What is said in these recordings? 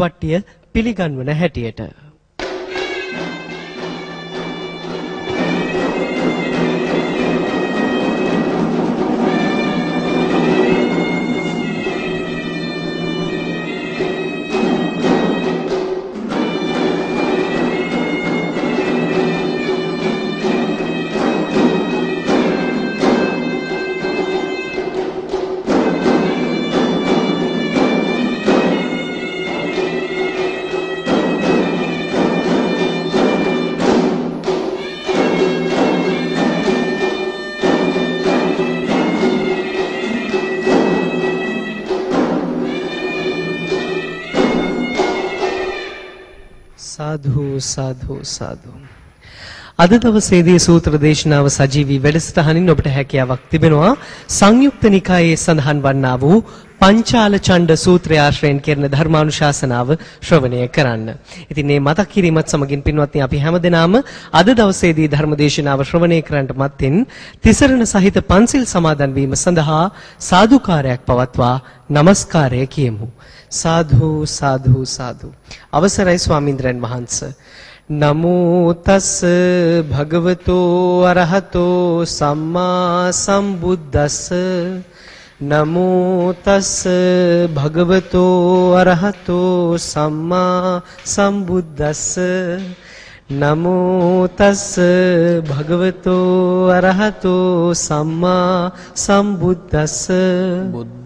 වට්ටිය පිළිගන්වන හැටියට. සාධු සාධු සාධු අද දවසේදී සූත්‍ර දේශනාව සජීවී වැඩසටහනින් ඔබට හැකියාවක් තිබෙනවා සංයුක්ත නිකායේ සඳහන් වන්නා වූ පංචාල ඡණ්ඩ සූත්‍රය ආශ්‍රයෙන් කරන ධර්මානුශාසනාව ශ්‍රවණය කරන්න. ඉතින් මේ මතක් කිරීමත් සමගින් පින්වත්නි අපි හැමදෙනාම අද දවසේදී ධර්මදේශනාව ශ්‍රවණය කරන්නට මත්තෙන් තිසරණ සහිත පන්සිල් සමාදන් වීම සඳහා සාදුකාරයක් පවත්වා নমස්කාරය කියමු. සාධු සාධු සාධු. අවසරයි ස්වාමින්ද්‍රයන් වහන්සේ. නමෝ තස් භගවතෝ අරහතෝ සම්මා සම්බුද්දස්ස නමෝ තස් භගවතෝ අරහතෝ සම්මා සම්බුද්දස්ස නමෝ තස් භගවතෝ අරහතෝ සම්මා සම්බුද්දස්ස බුද්ධං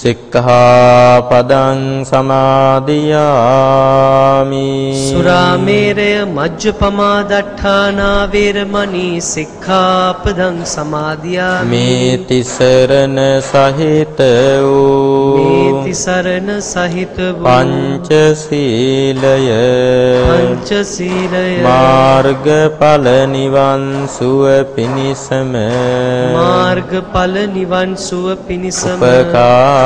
සික්ඛාපදං සමාදියාමි. සුරාමේරය මජ්ජපමා දට්ඨානා වේරමණී සික්ඛාපදං සමාදියාමි. මේ තිසරණ සහිත වූ මේති සරණ සහිත වූ පංචශීලය. පංචශීලය. මාර්ගඵල නිවන් සුව පිණිසම. මාර්ගඵල නිවන් සුව පිණිසම. උපකාර වේවා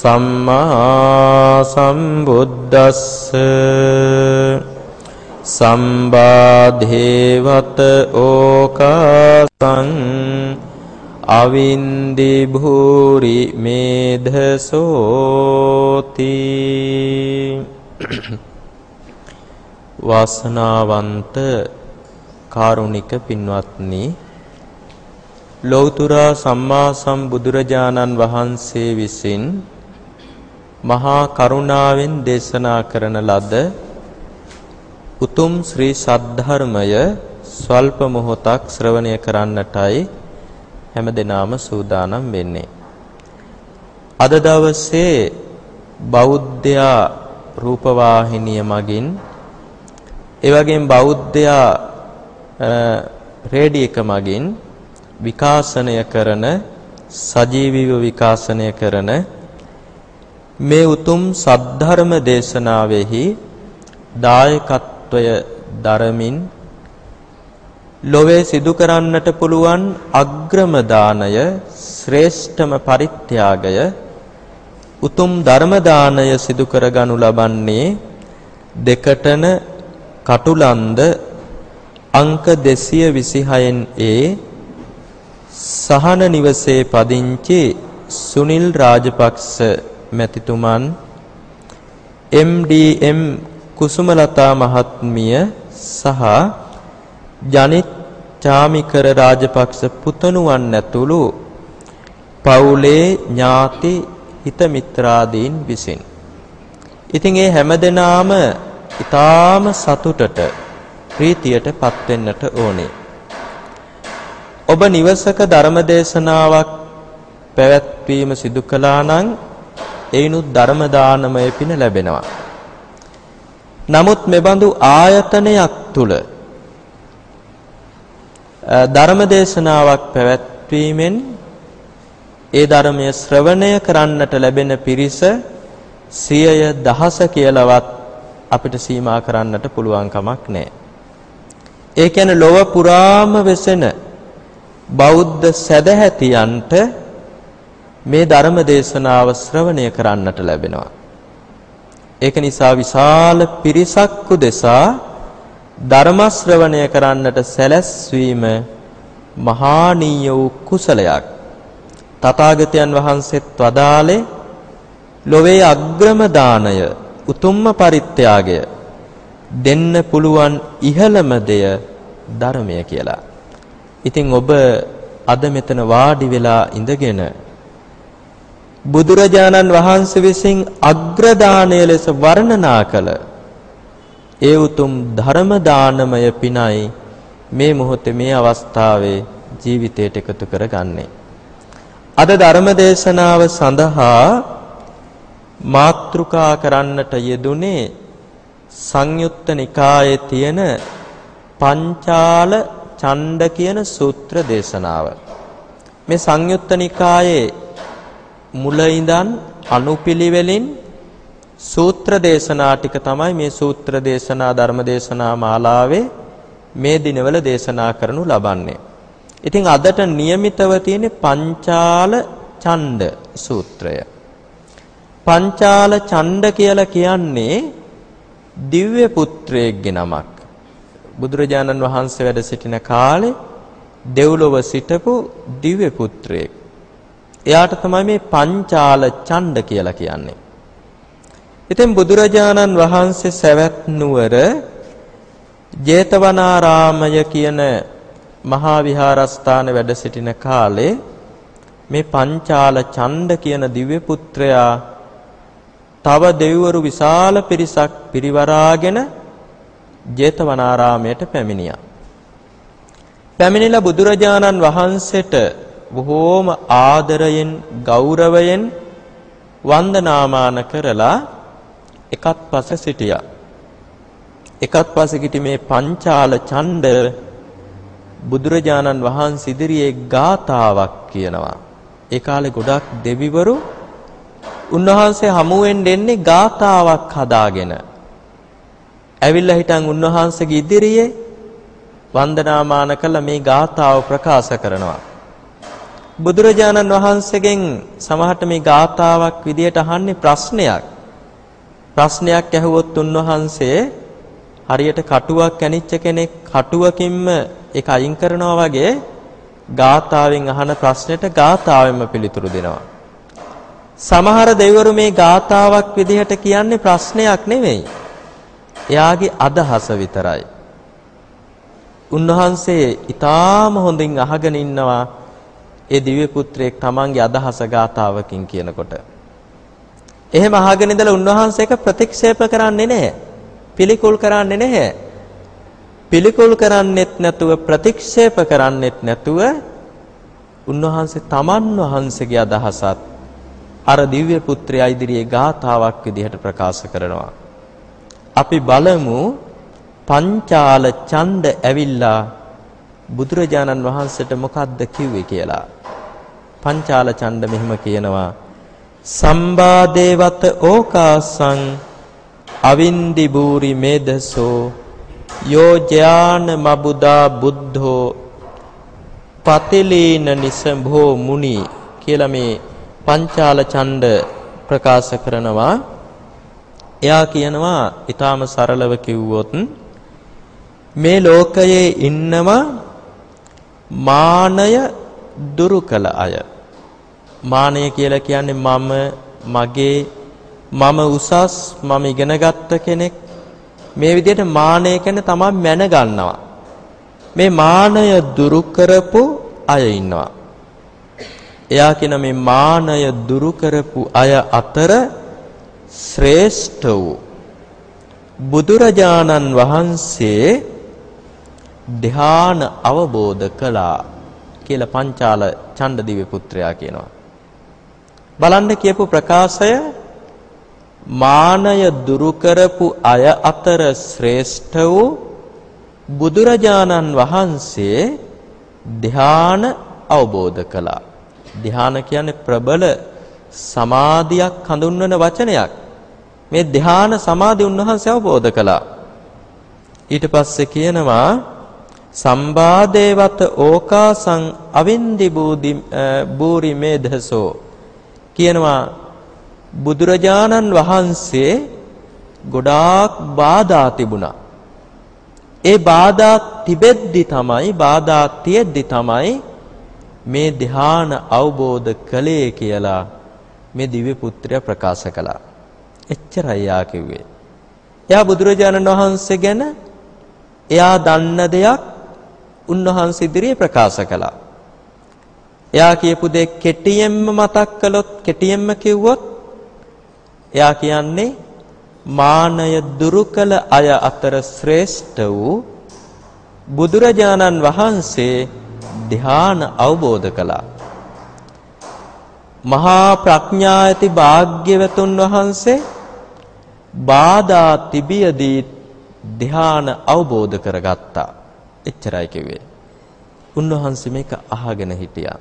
සම්මා සම්බුද්දස්ස සම්බාධේවත ඕකාසං අවින්දි භූරි මේධසෝති වාසනාවන්ත කාරුණික පින්වත්නි ලෞතර සම්මා සම්බුදුරජාණන් වහන්සේ විසින් මහා කරුණාවෙන් දේශනා කරන ලද උතුම් ශ්‍රී සද්ධර්මය ස්වල්ප මොහොතක් ශ්‍රවණය කරන්නටයි හැම දිනාම සූදානම් වෙන්නේ. අද දවසේ බෞද්ධයා රූපවාහිනිය මගින් ඒ වගේම බෞද්ධයා රේඩියෝ එක මගින් විකාශනය කරන සජීවීව විකාශනය කරන මේ උතුම් සද්ධර්ම දේශනාවෙහි දායකත්වය දරමින් ලොවේ සිදු කරන්නට පුළුවන් අග්‍රම දානය ශ්‍රේෂ්ඨම පරිත්‍යාගය උතුම් ධර්ම දානය සිදු කරගනු ලබන්නේ දෙකටන කටුලන්ද අංක 226න් ඒ සහන නිවසේ පදිංචි සුනිල් රාජපක්ෂ මැතිතුමන් MDM කුසුමලතා මහත්මිය සහ ජනිත් චාමිකර රාජපක්ෂ පුතණුවන් ඇතුළු පවුලේ ඥාති හිත මිත්‍රාදීන් විසින් ඉතින් ඒ හැමදෙනාම ඊටාම සතුටට ප්‍රීතියටපත් වෙන්නට ඕනේ. ඔබ නිවසක ධර්මදේශනාවක් පැවැත්වීම සිදු කළා නම් ඒනුත් ධර්ම දානමය පින ලැබෙනවා. නමුත් මෙබඳු ආයතනයක් තුල ධර්මදේශනාවක් පැවැත්වීමෙන් ඒ ධර්මය ශ්‍රවණය කරන්නට ලැබෙන පිරිස සියය දහස කියලාවත් අපිට සීමා කරන්නට පුළුවන් කමක් නැහැ. ඒ කියන්නේ ලොව පුරාම වෙසෙන බෞද්ධ සදැහැතියන්ට මේ ධර්ම දේශනාව ශ්‍රවණය කරන්නට ලැබෙනවා. ඒක නිසා විශාල පිරිසක් උදෙසා ධර්ම ශ්‍රවණය කරන්නට සැලැස්වීම මහානීය වූ කුසලයක්. තථාගතයන් වහන්සේත් වදාළේ ලොවේ අග්‍රම දාණය උතුම්ම පරිත්‍යාගය දෙන්න පුළුවන් ඉහළම දෙය ධර්මය කියලා. ඉතින් ඔබ අද මෙතන වාඩි වෙලා ඉඳගෙන බුදුරජාණන් වහන්සේ විසින් අග්‍රදානය ලෙස වර්ණනා කළ ඒ උතුම් ධර්ම දානමය පිනයි මේ මොහොතේ මේ අවස්ථාවේ ජීවිතයට එකතු කරගන්නේ. අද ධර්ම දේශනාව සඳහා මාත්‍රුකා කරන්නට යෙදුනේ සංයුත්ත නිකායේ තියෙන පංචාල ඡණ්ඩ කියන සූත්‍ර දේශනාව. මේ සංයුත්ත නිකායේ මුල ඉඳන් අනුපිළිවෙලින් සූත්‍ර දේශනා ටික තමයි මේ සූත්‍ර දේශනා ධර්ම දේශනා මාලාවේ මේ දිනවල දේශනා කරනු ලබන්නේ. ඉතින් අදට નિયમિતව තියෙන පංචාල ඡණ්ඩ සූත්‍රය. පංචාල ඡණ්ඩ කියලා කියන්නේ දිව්‍ය පුත්‍රයෙක්ගේ නමක්. බුදුරජාණන් වහන්සේ වැඩ සිටින කාලේ දෙව්ලොව සිටපු දිව්‍ය පුත්‍රයෙක්. එයාට තමයි මේ පංචාල ඡණ්ඩ කියලා කියන්නේ. ඉතින් බුදුරජාණන් වහන්සේ සවැත් නුවර ජේතවනාරාමය කියන මහා විහාරස්ථාන වැඩ සිටින කාලේ මේ පංචාල ඡණ්ඩ කියන දිව්‍ය පුත්‍රයා තව දෙවිවරු විශාල පිරිසක් පිරිවරාගෙන ජේතවනාරාමයට පැමිණියා. පැමිණිලා බුදුරජාණන් වහන්සේට බොහෝම ආදරයෙන් ගෞරවයෙන් වන්දනාමාන කරලා එකත් පස සිටියා. එකත් පස සිටි මේ පංචාල ඡණ්ඩ බුදුරජාණන් වහන්සේ ඉදිරියේ ගාතාවක් කියනවා. ඒ කාලේ ගොඩක් දෙවිවරු උන්වහන්සේ හමුවෙන් දෙන්නේ ගාතාවක් හදාගෙන. ඇවිල්ලා හිටන් උන්වහන්සේගේ ඉදිරියේ වන්දනාමාන කළ මේ ගාතාව ප්‍රකාශ කරනවා. බුදුරජාණන් වහන්සේගෙන් සමහරට මේ ගාතාවක් විදියට අහන්නේ ප්‍රශ්නයක්. ප්‍රශ්නයක් ඇහුවොත් උන්වහන්සේ හරියට කටුවක් කැනිච්ච කෙනෙක් කටුවකින්ම ඒක අයින් කරනවා වගේ ගාතාවෙන් අහන ප්‍රශ්නෙට ගාතාවෙන්ම පිළිතුරු දෙනවා. සමහර දෙවිවරු මේ ගාතාවක් විදිහට කියන්නේ ප්‍රශ්නයක් නෙවෙයි. එයාගේ අදහස විතරයි. උන්වහන්සේ ඊටාම හොඳින් අහගෙන ඉන්නවා ඒ දිව්‍ය පුත්‍රයෙක් තමන්ගේ අදහස ගාතාවකින් කියනකොට. එහෙම අහගෙන ඉඳලා උන්වහන්සේක ප්‍රතික්ෂේප කරන්නේ නැහැ. පිළිකුල් කරන්නේ නැහැ. පිළිකුල් කරන්නෙත් නැතුව ප්‍රතික්ෂේප කරන්නෙත් නැතුව උන්වහන්සේ තමන් වහන්සේගේ අදහසත් අර දිව්‍ය පුත්‍රයා ඉදිරියේ ගාතාවක් විදිහට ප්‍රකාශ කරනවා. අපි බලමු පංචාල ඡන්ද ඇවිල්ලා බුදුරජාණන් වහන්සේට මොකද්ද කිව්වේ කියලා. පංචාල ඡන්ද මෙහිම කියනවා සම්බාදේවත ඕකාසං අවින්දි බූරි මේදසෝ යෝ ඥාන මබුදා බුද්ධෝ පතිලීන නිසභෝ මුනි කියලා මේ පංචාල ඡන්ද ප්‍රකාශ කරනවා එයා කියනවා ඊටාම සරලව කිව්වොත් මේ ලෝකයේ ඉන්නවා මානය දුරු කළ අය. මානය කියලා කියන්නේ මම මගේ මම උසස් මම ඉගෙනගත්ත කෙනෙක්. මේ විදිහට මානය කියන්නේ තමයි මැන ගන්නවා. මේ මානය දුරු කරපු අය ඉන්නවා. එයා කියන මේ මානය දුරු කරපු අය අතර ශ්‍රේෂ්ඨ වූ බුදුරජාණන් වහන්සේ ධ්‍යාන අවබෝධ කළා කියලා පංචාල චණ්ඩදිව්‍ය පුත්‍රයා කියනවා. බලන්න කියපු ප්‍රකාශය මානය දුරු කරපු අය අතර ශ්‍රේෂ්ඨ වූ බුදුරජාණන් වහන්සේ ධ්‍යාන අවබෝධ කළා. ධ්‍යාන කියන්නේ ප්‍රබල සමාධියක් හඳුන්වන වචනයක්. මේ ධ්‍යාන සමාධි උන්වහන්සේ අවබෝධ කළා. ඊට පස්සේ කියනවා සම්බාදේවත ඕකාසං අවින්දි බූදි බූරි මේධසෝ කියනවා බුදුරජාණන් වහන්සේ ගොඩාක් බාධා තිබුණා. ඒ බාධා තිබෙද්දි තමයි බාධා තියෙද්දි තමයි මේ ධ්‍යාන අවබෝධ කළේ කියලා මේ දිව්‍ය පුත්‍රයා ප්‍රකාශ කළා. එච්චරයි යා කිව්වේ. එයා බුදුරජාණන් වහන්සේ ගැන එයා දන්න දෙයක් උන්වහන්සේ ඉදිරියේ ප්‍රකාශ කළා. එයා කියපු දේ කෙටියෙන්ම මතක් කළොත් කෙටියෙන්ම කිව්වොත් එයා කියන්නේ මානය දුරු කළ අය අතර ශ්‍රේෂ්ඨ වූ බුදුරජාණන් වහන්සේ ධ්‍යාන අවබෝධ කළා. මහා ප්‍රඥා ඇති භාග්‍යවතුන් වහන්සේ බාධා තිබියදී ධ්‍යාන අවබෝධ කරගත්තා. එච්චරයි කිව්වේ. උන්වහන්සේ මේක අහගෙන හිටියා.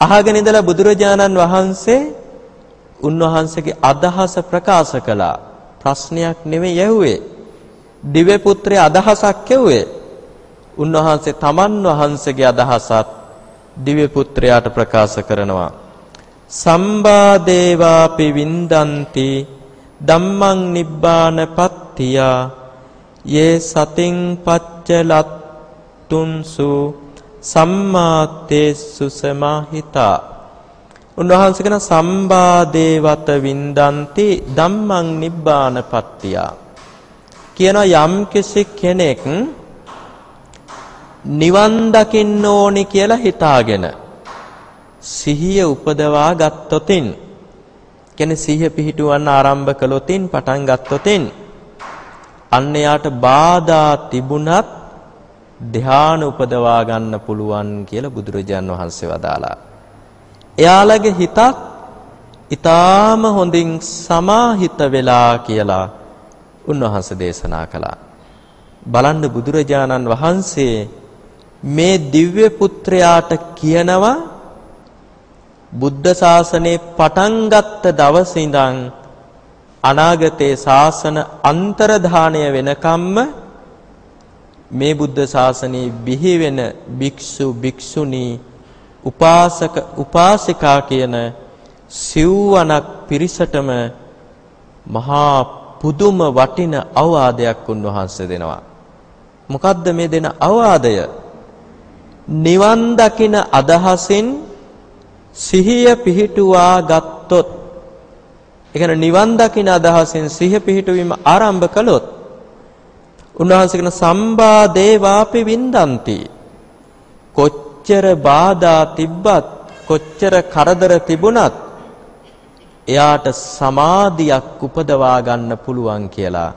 අහගෙන ඉඳලා බුදුරජාණන් වහන්සේ උන්වහන්සේගේ අදහස ප්‍රකාශ කළා. ප්‍රශ්නයක් නෙවෙයි යහුවේ. දිව්‍ය පුත්‍රයේ අදහසක් යහුවේ. උන්වහන්සේ තමන් වහන්සේගේ අදහසත් දිව්‍ය පුත්‍රයාට ප්‍රකාශ කරනවා. සම්බාදේවාපි වින්දಂತಿ ධම්මං නිබ්බාන පත්තියා යේ සතින් පච්චලත්තුන්සු සම්මාතේසු සමාහිතා. උන්වහන්සේ කියන සම්බාදේවත වින්දಂತಿ ධම්මං නිබ්බාන පත්තියා කියන යම් කෙනෙක් නිවන් දකින්න ඕනි කියලා හිතාගෙන සිහිය උපදවා ගත්තොතින් කියන්නේ සිහිය පිහිටුවන්න ආරම්භ කළොතින් පටන් ගත්තොතින් අන්න යාට බාධා තිබුණත් ධ්‍යාන උපදවා ගන්න පුළුවන් කියලා බුදුරජාන් වහන්සේ වදාලා. එයාලගේ හිතත් ඊටාම හොඳින් සමාහිත වෙලා කියලා උන්වහන්සේ දේශනා කළා. බලන්න බුදුරජාණන් වහන්සේ මේ දිව්‍ය පුත්‍රයාට කියනවා බුද්ධ ශාසනය පටන් ගත්ත දවසේ ඉඳන් අනාගතයේ ශාසන අන්තරධානය වෙනකම්ම මේ බුද්ධ ශාසනයේ බිහි වෙන භික්ෂු භික්ෂුණී උපාසක උපාසිකා කියන සිව්වනක් පිරිසටම මහා පුදුම වටින අවවාදයක් උන්වහන්සේ දෙනවා. මොකද්ද මේ දෙන අවවාදය? නිවන් දකින අදහසින් සිහිය පිහිටුවා ගත්තොත් ඒ කියන්නේ නිවන් දකින අදහසින් සිහිය පිහිටුවීම ආරම්භ කළොත් උන්වහන්සේ කියන සම්බා දේවාපි වින්දಂತಿ. කොච්චර බාධා තිබ්බත් කොච්චර කරදර තිබුණත් එයාට සමාධියක් උපදවා ගන්න පුළුවන් කියලා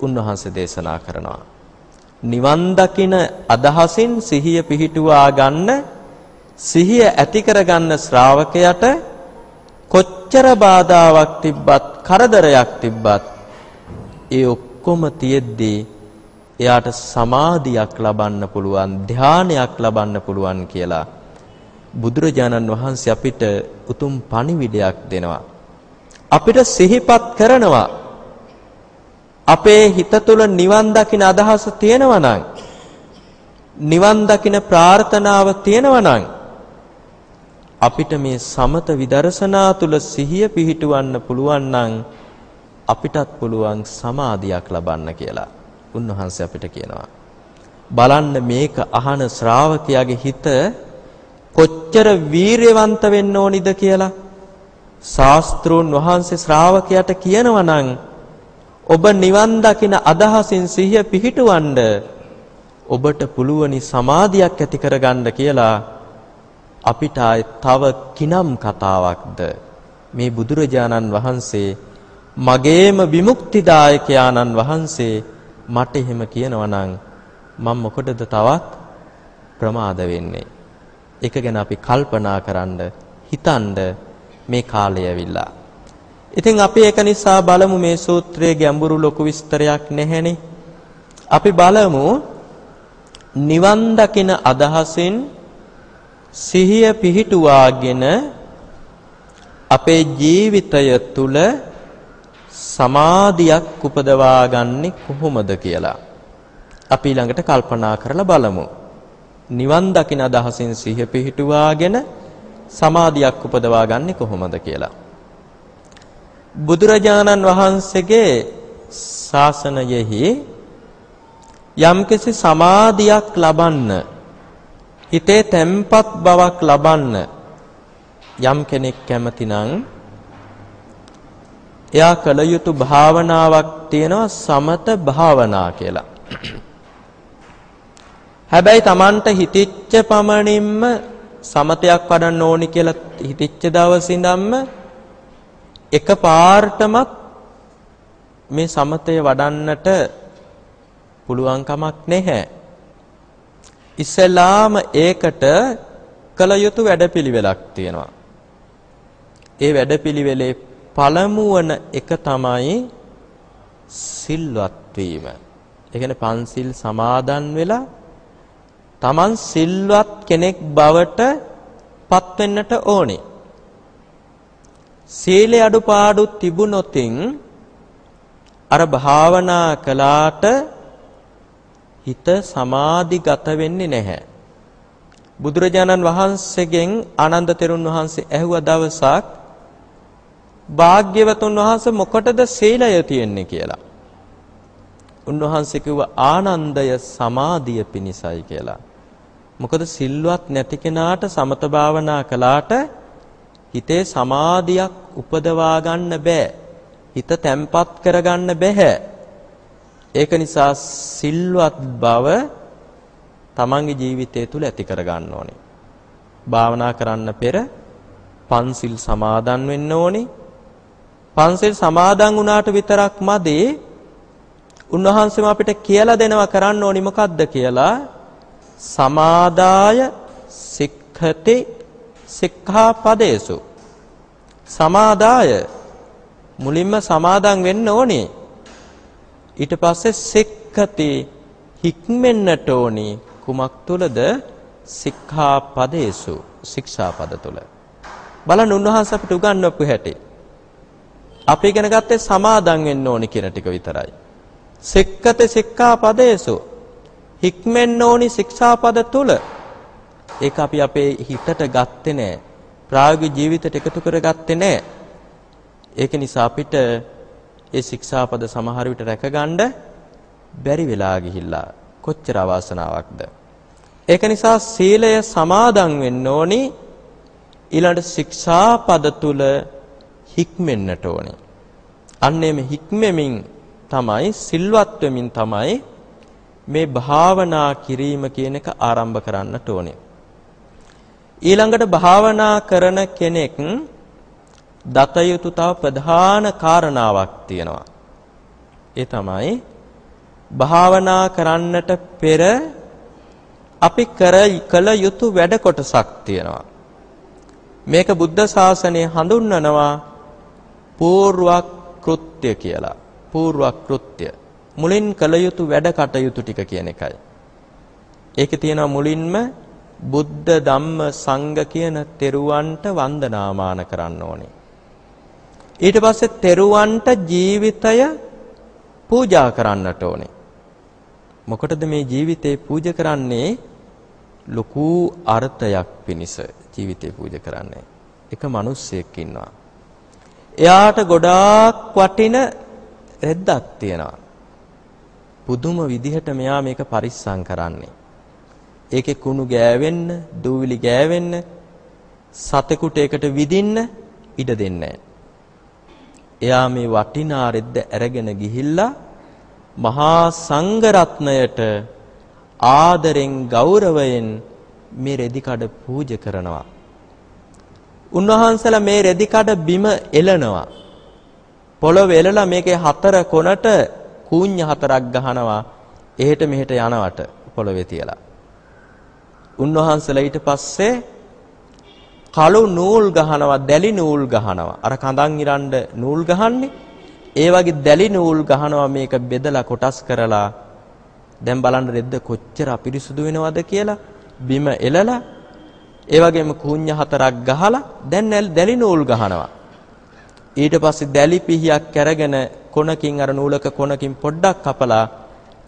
උන්වහන්සේ දේශනා කරනවා. නිවන් දකින අදහසින් සිහිය පිහිටුවා ගන්න සිහිය ඇති කරගන්න ශ්‍රාවකයට කොච්චර බාධාවක් තිබ්බත් කරදරයක් තිබ්බත් ඒ ඔක්කොම තියෙද්දී එයාට සමාධියක් ලබන්න පුළුවන් ධානයක් ලබන්න පුළුවන් කියලා බුදුරජාණන් වහන්සේ අපිට උතුම් පණිවිඩයක් දෙනවා. අපිට සිහිපත් කරනවා. අපේ හිත තුළ නිවන් දකින අදහස තියෙනවා නම් නිවන් දකින ප්‍රාර්ථනාව තියෙනවා නම් අපිට මේ සමත විදර්ශනා තුල සිහිය පිහිටවන්න පුළුවන් නම් අපිටත් පුළුවන් සමාධියක් ලබන්න කියලා. උන්වහන්සේ අපිට කියනවා. බලන්න මේක අහන ශ්‍රාවකයාගේ හිත කොච්චර වීරයවන්ත වෙන්න ඕනිද කියලා. ශාස්ත්‍රූන් වහන්සේ ශ්‍රාවකයාට කියනවා නම් ඔබ නිවන් දකින අදහසින් සිහිය පිහිටවන්න ඔබට පුළුවනි සමාධියක් ඇති කරගන්න කියලා අපිට තව කිනම් කතාවක්ද? මේ බුදුරජාණන් වහන්සේ මගේම විමුක්තිදායකයාණන් වහන්සේ මට එහෙම කියනවා නම් මම මොකටද තවත් ප්‍රමාද වෙන්නේ? ඒක ගැන අපි කල්පනා කරන්න හිතන්න මේ කාලය ඇවිල්ලා. ඉතින් අපි ඒක නිසා බලමු මේ සූත්‍රයේ ගැඹුරු ලොකු විස්තරයක් නැහැනේ. අපි බලමු නිවන් දකින අදහසින් සිහිය පිහිටුවාගෙන අපේ ජීවිතය තුළ සමාධියක් උපදවා ගන්නේ කොහොමද කියලා අපි ළඟට කල්පනා කරලා බලමු. නිවන් දකින අදහසින් සිහිය පිහිටුවාගෙන සමාධියක් උපදවා ගන්නේ කොහොමද කියලා. බුදුරජාණන් වහන්සේගේ ශාසනයෙහි යම්කිසි සමාධියක් ලබන්න හිතේ තැම්පත් බවක් ලබන්න යම් කෙනෙක් කැමතිනම් එයා කළ යුතු භාවනාවක් තියෙනවා සමත භාවනා කියලා. හැබැයි Tamanට හිතිච්ච පමණින්ම සමතයක් වඩන්න ඕනි කියලා හිතිච්ච දවසේ ඉඳන්ම එක පාර්ටමත් මේ සමතය වඩන්නට පුළුවන් කමක් නැහැ. ඉස්සෙල්ලාම ඒකට කළ යුතු වැඩපිළිවෙලක් තියෙනවා. ඒ වැඩපිළිවෙලේ පළමුවන එක තමයි සිල්වත් වීම. ඒ කියන්නේ පන්සිල් සමාදන් වෙලා Taman සිල්වත් කෙනෙක් බවට පත් වෙන්නට ඕනේ. සීලේ අඩුපාඩු තිබුණොතින් අර භාවනා කළාට හිත සමාධිගත වෙන්නේ නැහැ. බුදුරජාණන් වහන්සේගෙන් ආනන්ද තෙරුන් වහන්සේ ඇහුව දවසක් භාග්‍යවතුන් වහන්සේ මොකටද සීලය තියෙන්නේ කියලා. උන්වහන්සේ කිව්ව ආනන්දය සමාධිය පිණිසයි කියලා. මොකද සිල්වත් නැති කෙනාට සමත භාවනා කළාට හිතේ සමාධියක් උපදවා ගන්න බෑ. හිත තැම්පත් කරගන්න බෑ. ඒක නිසා සිල්වත් බව තමන්ගේ ජීවිතය තුළ ඇති කරගන්න ඕනේ. භාවනා කරන්න පෙර පන්සිල් සමාදන් වෙන්න ඕනේ. පන්සිල් සමාදන් වුණාට විතරක් මදි. උන්වහන්සේම අපිට කියලා දෙනවා කරන්න ඕනි මොකද්ද කියලා සමාදාය සික්ඛති සික්ඛාපදේසු සමාදාය මුලින්ම සමාදන් වෙන්න ඕනේ ඊට පස්සේ සික්ඛති හික්මෙන්නට ඕනේ කුමක් තුලද සික්ඛාපදේසු ශික්ෂාපද තුල බලන්න උන්වහන්සේ අපිට උගන්වපු හැටි. අපි ඉගෙන ගත්තේ සමාදන් වෙන්න ඕනි කියන ටික විතරයි. සික්කත සික්ඛාපදේසු හික්මෙන්න ඕනි ශික්ෂාපද තුල ඒක අපි අපේ හිතට ගත්තේ නෑ. ප්‍රායෝගික ජීවිතයට එකතු කරගත්තේ නෑ. ඒක නිසා අපිට ඒ ශික්ෂාපද සමහර විට රැකගන්න බැරි වෙලා ගිහිල්ලා. කොච්චර අවාසනාවක්ද? ඒක නිසා සීලය සමාදන් වෙන්න ඕනි. ඊළඟ ශික්ෂාපද තුල හික්මෙන්නට ඕනි. අන්න එමෙ හික්මෙමින් තමයි සිල්වත් වෙමින් තමයි මේ භාවනා කිරීම කියන එක ආරම්භ කරන්නට ඕනේ. ඊළඟට භාවනා කරන කෙනෙක් දත යුතු තව ප්‍රධාන කාරණාවක් තියෙනවා. ඒ තමයි භාවනා කරන්නට පෙර අපි කර කළ යුතු වැඩ කොටසක් තියෙනවා. මේක බුද්ධ ශාසනය හඳුන්වනවා පූර්ව කෘත්‍ය කියලා. පූර්ව කෘත්‍ය. මුලින් කළ යුතු වැඩ කටයුතු ටික කියන එකයි. ඒකේ තියෙනවා මුලින්ම බුද්ධ ධම්ම සංඝ කියන තෙරුවන්ට වන්දනාමාන කරන්න ඕනේ. ඊට පස්සේ තෙරුවන්ට ජීවිතය පූජා කරන්නට ඕනේ. මොකටද මේ ජීවිතේ පූජා කරන්නේ? ලොකු අර්ථයක් පිණිස ජීවිතේ පූජා කරන්නේ. එක මිනිස්සෙක් ඉන්නවා. එයාට ගොඩාක් වටින රෙද්දක් තියෙනවා. පුදුම විදිහට මෙයා මේක පරිස්සම් කරන්නේ. ඒකේ කුණු ගෑවෙන්න, දූවිලි ගෑවෙන්න, සතෙකුට ඒකට විදින්න ඉඩ දෙන්නේ එයා මේ වටිනා රෙද්ද අරගෙන ගිහිල්ලා මහා සංඝරත්නයට ආදරෙන් ගෞරවයෙන් මේ රෙදි කඩ පූජ කරනවා. උන්වහන්සේලා මේ රෙදි කඩ බිම එලනවා. පොළොව එලලා මේකේ හතර කොනට කූඤ්ඤ හතරක් ගහනවා එහෙට මෙහෙට යනවට පොළොවේ තියලා. උන්වහන්සේලා ඊට පස්සේ කළු නූල් ගහනවා දැලි නූල් ගහනවා. අර කඳන් ඉරන්න නූල් ගහන්නේ. ඒ වගේ දැලි නූල් ගහනවා මේක බෙදලා කොටස් කරලා දැන් බලන්න රෙද්ද කොච්චර අපිරිසුදු වෙනවද කියලා බිම එලලා ඒ වගේම කුඤ්ඤ හතරක් ගහලා දැන් දැලි නූල් ගහනවා. ඊට පස්සේ දැලි පිහියක් අරගෙන කොනකින් අර නූලක කොනකින් පොඩ්ඩක් කපලා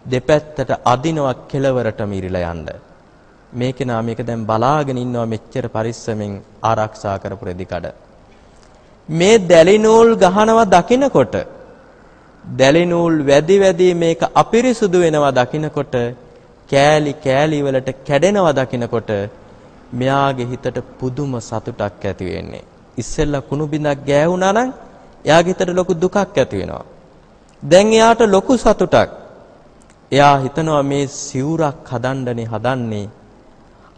දෙපැත්තට අදිනවා කෙලවරටම ඉරිලා යන්න. මේකේ නා මේක දැන් බලාගෙන ඉන්නවා මෙච්චර පරිස්සමෙන් ආරක්ෂා කරපු රෙදිකඩ. මේ දැලි නූල් ගහනවා දකින්නකොට දැලි නූල් වැඩි වැඩි මේක අපිරිසුදු වෙනවා දකින්නකොට කෑලි කෑලි වලට කැඩෙනවා දකින්නකොට මෙයාගේ හිතට පුදුම සතුටක් ඇති වෙන්නේ. ඉස්සෙල්ලා කුණු බිඳක් ගෑවුනා නම් එයාගේ හිතට ලොකු දුකක් ඇති වෙනවා. දැන් එයාට ලොකු සතුටක්. එයා හිතනවා මේ සිවුරක් හදන්නනේ හදන්නේ.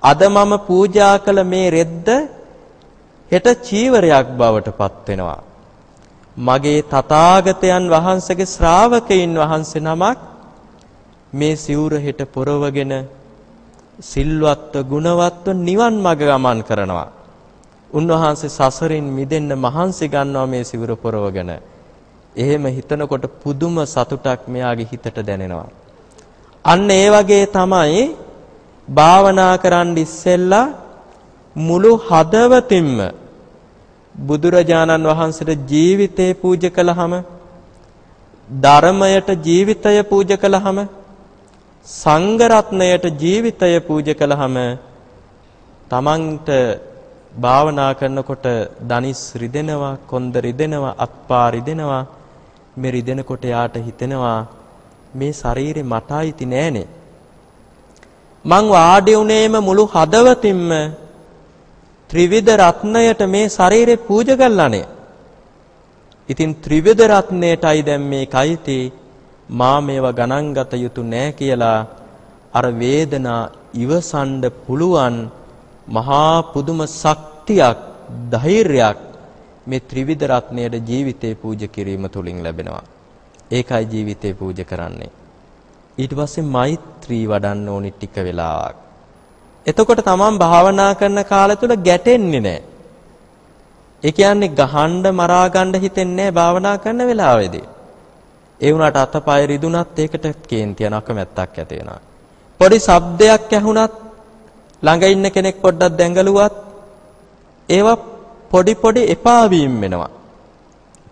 අද මම පූජා කළ මේ රෙද්ද හෙට චීවරයක් බවට පත් වෙනවා. මගේ තථාගතයන් වහන්සේගේ ශ්‍රාවකයින් වහන්සේ නමක් මේ සිවුර හෙට පොරවගෙන සිල්වත්ව ගුණවත්ව නිවන් මඟ ගමන් කරනවා. උන්වහන්සේ සසරින් මිදෙන්න මහන්සි ගන්නවා මේ සිවුර පොරවගෙන. එහෙම හිතනකොට පුදුම සතුටක් මෙයාගේ හිතට දැනෙනවා. අන්න ඒ වගේ තමයි භාවනා කරන්න ඉස්සෙල්ලා මුළු හදවතින්ම බුදුරජාණන් වහන්සේට ජීවිතේ පූජ කළාම ධර්මයට ජීවිතය පූජ කළාම සංඝ රත්නයට ජීවිතය පූජ කළාම තමන්ට භාවනා කරනකොට දනිස් රිදෙනවා, කොන්ද රිදෙනවා, අත්පා රිදෙනවා. මේ රිදෙනකොට යාට හිතෙනවා මේ ශරීරේ මට අයිති නෑනේ. මං වාඩි උනේම මුළු හදවතින්ම ත්‍රිවිධ රත්නයට මේ ශරීරේ පූජා කළානේ. ඉතින් ත්‍රිවිධ රත්නයටයි දැන් මේ කයිති මා මේව ගණන් ගත යුතු නෑ කියලා අර වේදනා ඉවසන්න පුළුවන් මහා පුදුම ශක්තියක් ධෛර්යයක් මේ ත්‍රිවිධ රත්නයේ ජීවිතේ පූජා කිරීම තුලින් ලැබෙනවා. ඒකයි ජීවිතේ පූජා කරන්නේ. ඊට පස්සේ මෛත්‍රී වඩන්න ඕනි ටික වෙලාවක්. එතකොට තමන් භාවනා කරන කාලය තුල ගැටෙන්නේ නැහැ. ඒ කියන්නේ ගහන්න මරා ගන්න හිතෙන්නේ නැහැ භාවනා කරන වෙලාවේදී. ඒ වුණාට අතපය රිදුනත් ඒකට කේන්තිය නකමැත්තක් ඇති වෙනවා. පොඩි ශබ්දයක් ඇහුණත් ළඟ ඉන්න කෙනෙක් පොඩ්ඩක් දැඟලුවත් ඒවා පොඩි පොඩි එපා වීම වෙනවා.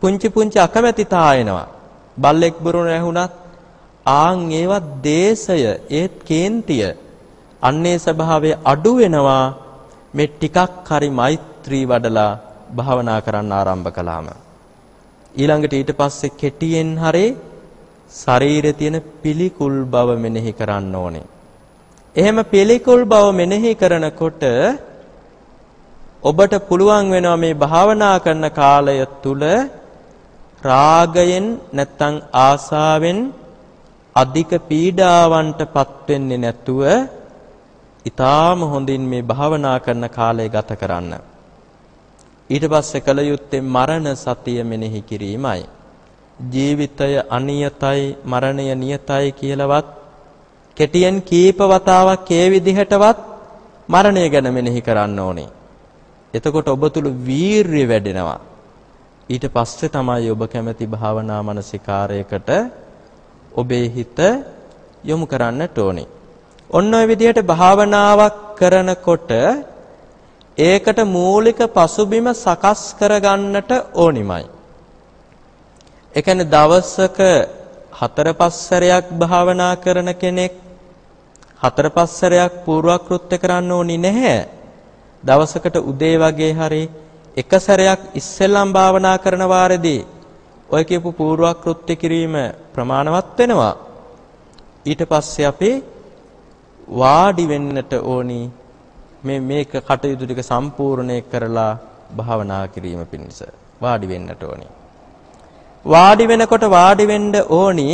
පුංචි පුංචි අකමැතිතා එනවා. බල්ලෙක් බුරුණ ඇහුණත් ආන් ඒවත් දේශය ඒත් කේන්තිය. අන්නේ ස්වභාවය අඩු වෙනවා. මේ ටිකක් හරි මෛත්‍රී වඩලා භාවනා කරන්න ආරම්භ කළාම. ඊළඟට ඊට පස්සේ කෙටියෙන් හරේ ශරීරේ තියෙන පිළිකුල් බව මෙනෙහි කරන්න ඕනේ. එහෙම පිළිකුල් බව මෙනෙහි කරනකොට ඔබට පුළුවන් වෙනවා මේ භාවනා කරන කාලය තුල රාගයෙන් නැත්තම් ආසාවෙන් අධික පීඩාවන්ටපත් වෙන්නේ නැතුව ඊටාම හොඳින් මේ භාවනා කරන කාලය ගත කරන්න. ඊට පස්සේ කල යුත්තේ මරණ සතිය මෙනෙහි කිරීමයි. ජීවිතය අනියතයි මරණය නියතයි කියලාවත් කෙටියෙන් කීප වතාවක් ඒ විදිහටවත් මරණය ගැන මෙනෙහි කරන්න ඕනේ. එතකොට ඔබ තුල වීරිය වැඩෙනවා. ඊට පස්සේ තමයි ඔබ කැමති භාවනා මානසිකාරයකට ඔබේ හිත යොමු කරන්නට ඕනේ. ඔන්න ඔය විදිහට භාවනාවක් කරනකොට ඒකට මූලික පසුබිම සකස් කරගන්නට ඕනිමයි. ඒ කියන්නේ දවසක හතර පස් සැරයක් භාවනා කරන කෙනෙක් හතර පස් සැරයක් පූර්වක්‍ෘත්‍ය කරන්න ඕනි නැහැ. දවසකට උදේ වගේ හරි එක සැරයක් ඉස්සෙල්ලම් භාවනා කරන වාරෙදී ඔය කියපු පූර්වක්‍ෘත්‍ය කිරීම ප්‍රමාණවත් වෙනවා. ඊට පස්සේ අපි වාඩි වෙන්නට ඕනි මේ මේක කටයුතු ටික සම්පූර්ණේ කරලා භාවනා කිරීම පිණිස වාඩි වෙන්නට ඕනි. වාඩි වෙනකොට වාඩි වෙන්න ඕනි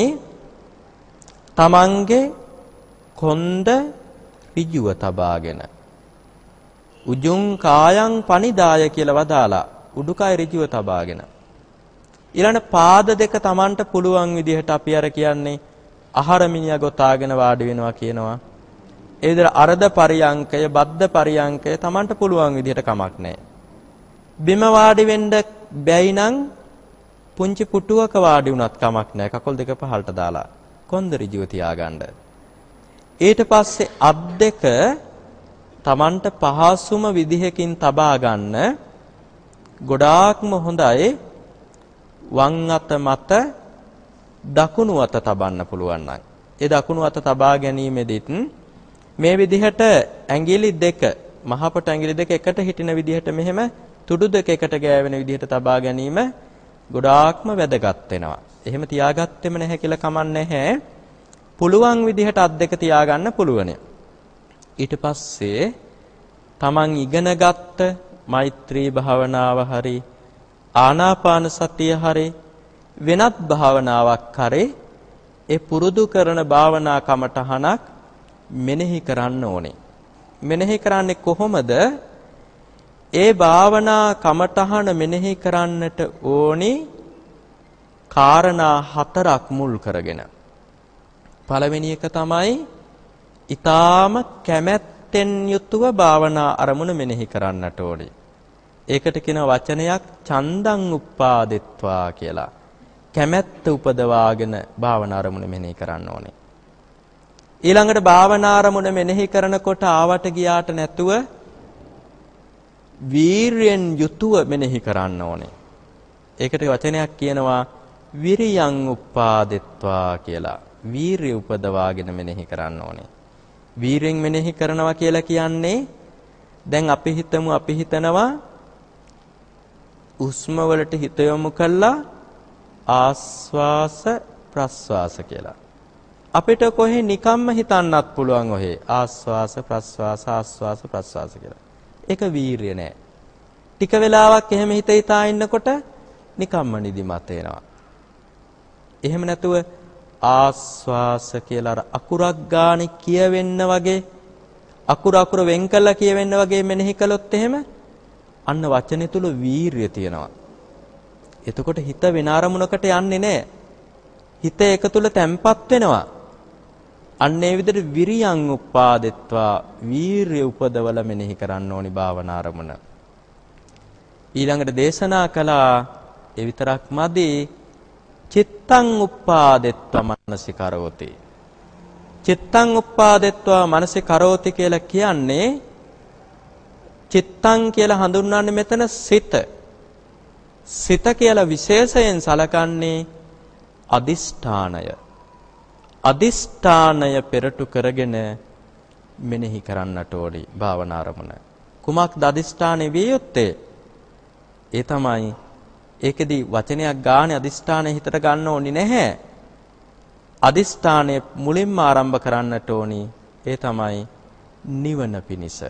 තමන්ගේ කොන්ද ඍජුව තබාගෙන උජුං කායං පනිදාය කියලා වදාලා උඩුකය ඍජුව තබාගෙන ඊළඟ පාද දෙක Tamanට පුළුවන් විදිහට අපි අර කියන්නේ ආහාරමිනිය ගොතාගෙන වාඩි වෙනවා කියනවා. ඒ විදිහට අර්ධ පරියංකය බද්ද පරියංකය Tamanට පුළුවන් විදිහට කමක් නැහැ. බිම වාඩි වෙන්න බැයි නම් පුංචි පුටුවක වාඩි වුණත් කමක් නැහැ. කකුල් දෙක පහළට දාලා කොන්ද ඍජුව තියාගන්න. ඊට පස්සේ අත් දෙක Tamanට පහසුම විදිහකින් තබා ගන්න ගොඩාක්ම හොඳයි. වම් අත මත දකුණු අත තබන්න පුළුවන් නම් ඒ දකුණු අත තබා ගැනීමෙදිත් මේ විදිහට ඇඟිලි දෙක මහපොට ඇඟිලි දෙක එකට හිටින විදිහට මෙහෙම තුඩු දෙක එකට ගෑවෙන විදිහට තබා ගැනීම ගොඩාක්ම වැදගත් වෙනවා. එහෙම තියාගත්තෙම නැහැ කියලා කමන්නේ නැහැ. පුළුවන් විදිහට අත් දෙක තියාගන්න පුළුවන්. ඊට පස්සේ තමන් ඉගෙනගත්ත මෛත්‍රී භාවනාව හරි ආනාපාන සතිය හරි වෙනත් භාවනාවක් හරි ඒ පුරුදු කරන භාවනා කමටහනක් මෙනෙහි කරන්න ඕනේ. මෙනෙහි කරන්නේ කොහොමද? ඒ භාවනා කමටහන මෙනෙහි කරන්නට ඕනි කාරණා හතරක් මුල් කරගෙන. පළවෙනි එක තමයි ඊටාම කැමැත්තෙන් යුතුව භාවනා අරමුණ මෙනෙහි කරන්නට ඕනේ. ඒකට කියන වචනයක් චන්දං උප්පාදෙත්වා කියලා. කැමැත්ත උපදවාගෙන භාවනා අරමුණ මෙනෙහි කරන්න ඕනේ. ඊළඟට භාවනා අරමුණ මෙනෙහි කරනකොට ආවට ගියාට නැතුව වීරියෙන් යුතුව මෙනෙහි කරන්න ඕනේ. ඒකට වචනයක් කියනවා විරියං උප්පාදෙත්වා කියලා. වීරිය උපදවාගෙන මෙනෙහි කරන්න ඕනේ. වීරෙන් මෙනෙහි කරනවා කියලා කියන්නේ දැන් අපි හිතමු අපි හිතනවා උස්ම වලට හිත යොමු කළා ආස්වාස ප්‍රස්වාස කියලා. අපිට කොහේ නිකම්ම හිතන්නත් පුළුවන් ඔහේ ආස්වාස ප්‍රස්වාස ආස්වාස ප්‍රස්වාස කියලා. ඒක වීරිය නෑ. ටික වෙලාවක් එහෙම හිත හිතා ඉන්නකොට නිකම්ම නිදිමත එනවා. එහෙම නැතුව ආස්වාස කියලා අර අකුරක් ගානේ කියවෙන්න වගේ අකුර අකුර වෙන් කළා කියවෙන්න වගේ මෙනෙහි කළොත් එහෙම අන්න වචනේ තුල වීරිය තියෙනවා. එතකොට හිත වෙන අරමුණකට යන්නේ නැහැ. හිත එක තුල තැම්පත් වෙනවා. අන්න ඒ විදිහට විරියං උපාදෙත්වා වීරිය උපදවල මෙනෙහි කරන්න ඕනි භාවනා අරමුණ. ඊළඟට දේශනා කළා ඒ විතරක් මදි චිත්තං උපාදෙත්වා මනසිකරෝති. චිත්තං උපාදෙත්වා මනසිකරෝති කියලා කියන්නේ චිත්තං කියලා හඳුන්වන්නේ මෙතන සිත. සිත කියලා විශේෂයෙන් සලකන්නේ අදිෂ්ඨානය. අදිෂ්ඨානය පෙරටු කරගෙන මෙනෙහි කරන්නට ඕනි භාවනා අරමුණ. කුමක්ද අදිෂ්ඨානේ විය යුත්තේ? ඒ තමයි ඒකෙදි වචනයක් ගානේ අදිෂ්ඨානය හිතට ගන්න ඕනි නැහැ. අදිෂ්ඨානය මුලින්ම ආරම්භ කරන්නට ඕනි. ඒ තමයි නිවන පිණිස.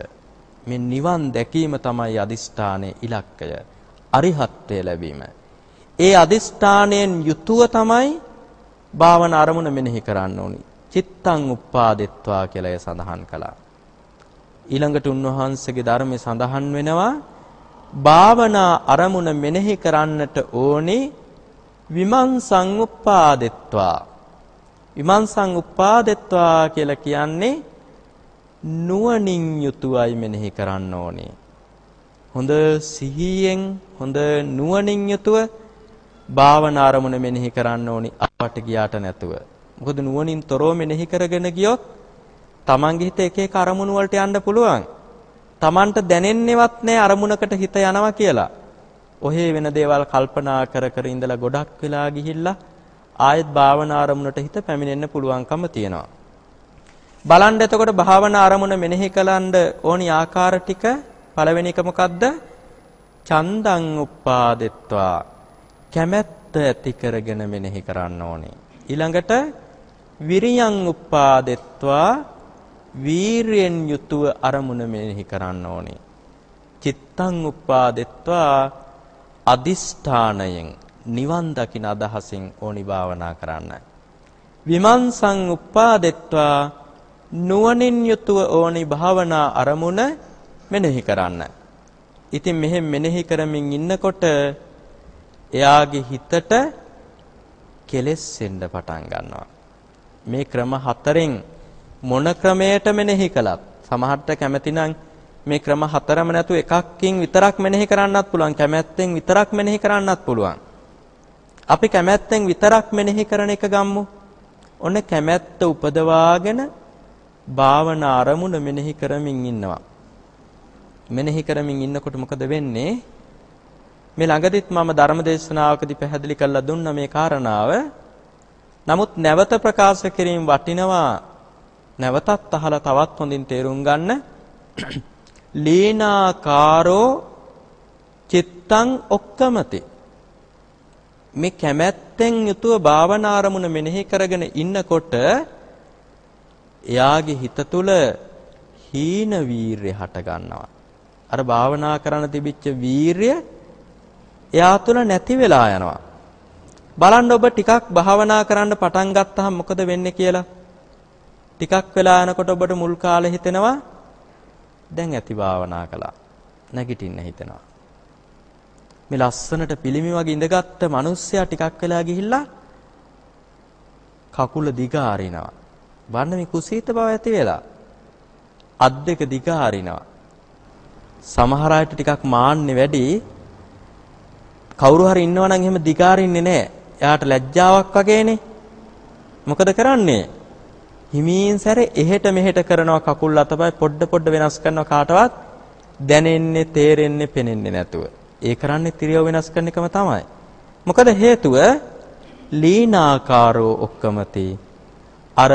මේ නිවන් දැකීම තමයි අදිෂ්ඨානයේ ඉලක්කය. අරිහත්ත්වය ලැබීම. ඒ අදිෂ්ඨානයෙන් යුතුව තමයි භාවන අරමුණ මෙනෙහි කරන්න ඕනි. චිත්තං උප්පාදෙත්වා කියලා ඒ සඳහන් කළා. ඊළඟට උන්වහන්සේගේ ධර්මයේ සඳහන් වෙනවා භාවනා අරමුණ මෙනෙහි කරන්නට ඕනේ විමංසං උප්පාදෙත්වා. විමංසං උප්පාදෙත්වා කියලා කියන්නේ නුවණින් යුතුවයි මෙනෙහි කරන්න ඕනේ. හොඳ සිහියෙන් හොඳ නුවණින් යුතුව භාවනා අරමුණ මෙනෙහි කරන්න ඕනි අපට ගියාට නැතුව. මොකද නුවණින් තොරව මෙනෙහි කරගෙන ගියොත් Tamange හිත එක එක අරමුණු වලට යන්න පුළුවන්. Tamanට දැනෙන්නේවත් නැහැ අරමුණකට හිත යනවා කියලා. ඔහේ වෙන දේවල් කල්පනා කර කර ඉඳලා ගොඩක් වෙලා ගිහිල්ලා ආයෙත් භාවනා අරමුණට හිත පැමිණෙන්න පුළුවන්කම තියෙනවා. බලන්න එතකොට භාවනා අරමුණ මෙනෙහි කලන්ඩ ඕනි ආකාර ටික පළවෙනි එක මොකද්ද? චන්දං උප්පාදෙත්වා කැමැත්ත ඇති කරගෙන මෙනෙහි කරන්න ඕනේ. ඊළඟට විරියං උප්පාදෙත්වා වීරියෙන් යුතුව අරමුණ මෙනෙහි කරන්න ඕනේ. චිත්තං උප්පාදෙත්වා අදිෂ්ඨානයෙන් නිවන් දකින අදහසින් ඕනි භාවනා කරන්න. විමංසං උප්පාදෙත්වා නුවණින් යුතුව ඕනි භාවනා අරමුණ මෙනෙහි කරන්න. ඉතින් මෙහෙම මෙනෙහි කරමින් ඉන්නකොට එයාගේ හිතට කෙලෙස් එන්න පටන් ගන්නවා. මේ ක්‍රම හතරෙන් මොන ක්‍රමයට මෙනෙහි කළත් සමහරට කැමැතිනම් මේ ක්‍රම හතරම නැතු එකක්කින් විතරක් මෙනෙහි කරන්නත් පුළුවන් කැමැත්තෙන් විතරක් මෙනෙහි කරන්නත් පුළුවන් අපි කැමැත්තෙන් විතරක් මෙනෙහි කරන එක ගම්මු ඔන්න කැමැත්ත උපදවාගෙන භාවනා අරමුණ මෙනෙහි කරමින් ඉන්නවා. මෙනෙහි කරමින් ඉන්නකොට මොකද වෙන්නේ? මේ ළඟදිත් මම ධර්ම දේශනාවකදී පැහැදිලි කරලා දුන්න මේ කාරණාව. නමුත් නැවත ප්‍රකාශ කිරීම වටිනවා. නැවතත් අහලා තවත් හොඳින් තේරුම් ගන්න. ලීනාකාරෝ චිත්තං ඔක්කමති. මේ කැමැත්තෙන් යුතුව භාවනා අරමුණ මෙනෙහි කරගෙන ඉන්නකොට එයාගේ හිත තුළ හීන වීරය හට ගන්නවා. අර භාවනා කරන්න තිබිච්ච වීරය එයා තුළ නැති වෙලා යනවා. බලන්න ඔබ ටිකක් භාවනා කරන්න පටන් ගත්තාම මොකද වෙන්නේ කියලා. ටිකක් වෙලා යනකොට ඔබට මුල් කාලේ හිතෙනවා දැන් ඇති භාවනා කළා. නැගිටින්න හිතෙනවා. මේ ලස්සනට පිළිමි වගේ ඉඳගත්ත මිනිස්සයා ටිකක් වෙලා ගිහිල්ලා කකුල දිග ආරිනවා. බලන්න මේ කුසීත බව ඇති වෙලා අත් දෙක දිග හරිනවා. සමහර අයට ටිකක් මාන්නේ වැඩි. කවුරු හරි ඉන්නවා නම් එහෙම දිගාරින්නේ නැහැ. එයාට ලැජ්ජාවක් වගේනේ. මොකද කරන්නේ? හිමීන් සැරේ එහෙට මෙහෙට කරනවා කකුල් අතපය පොඩ පොඩ වෙනස් කරනවා කාටවත් දැනෙන්නේ තේරෙන්නේ පෙනෙන්නේ නැතුව. ඒ කරන්නේ තිරියව වෙනස් කරන එකම තමයි. මොකද හේතුව ලීනාකාරෝ ඔක්කමති අර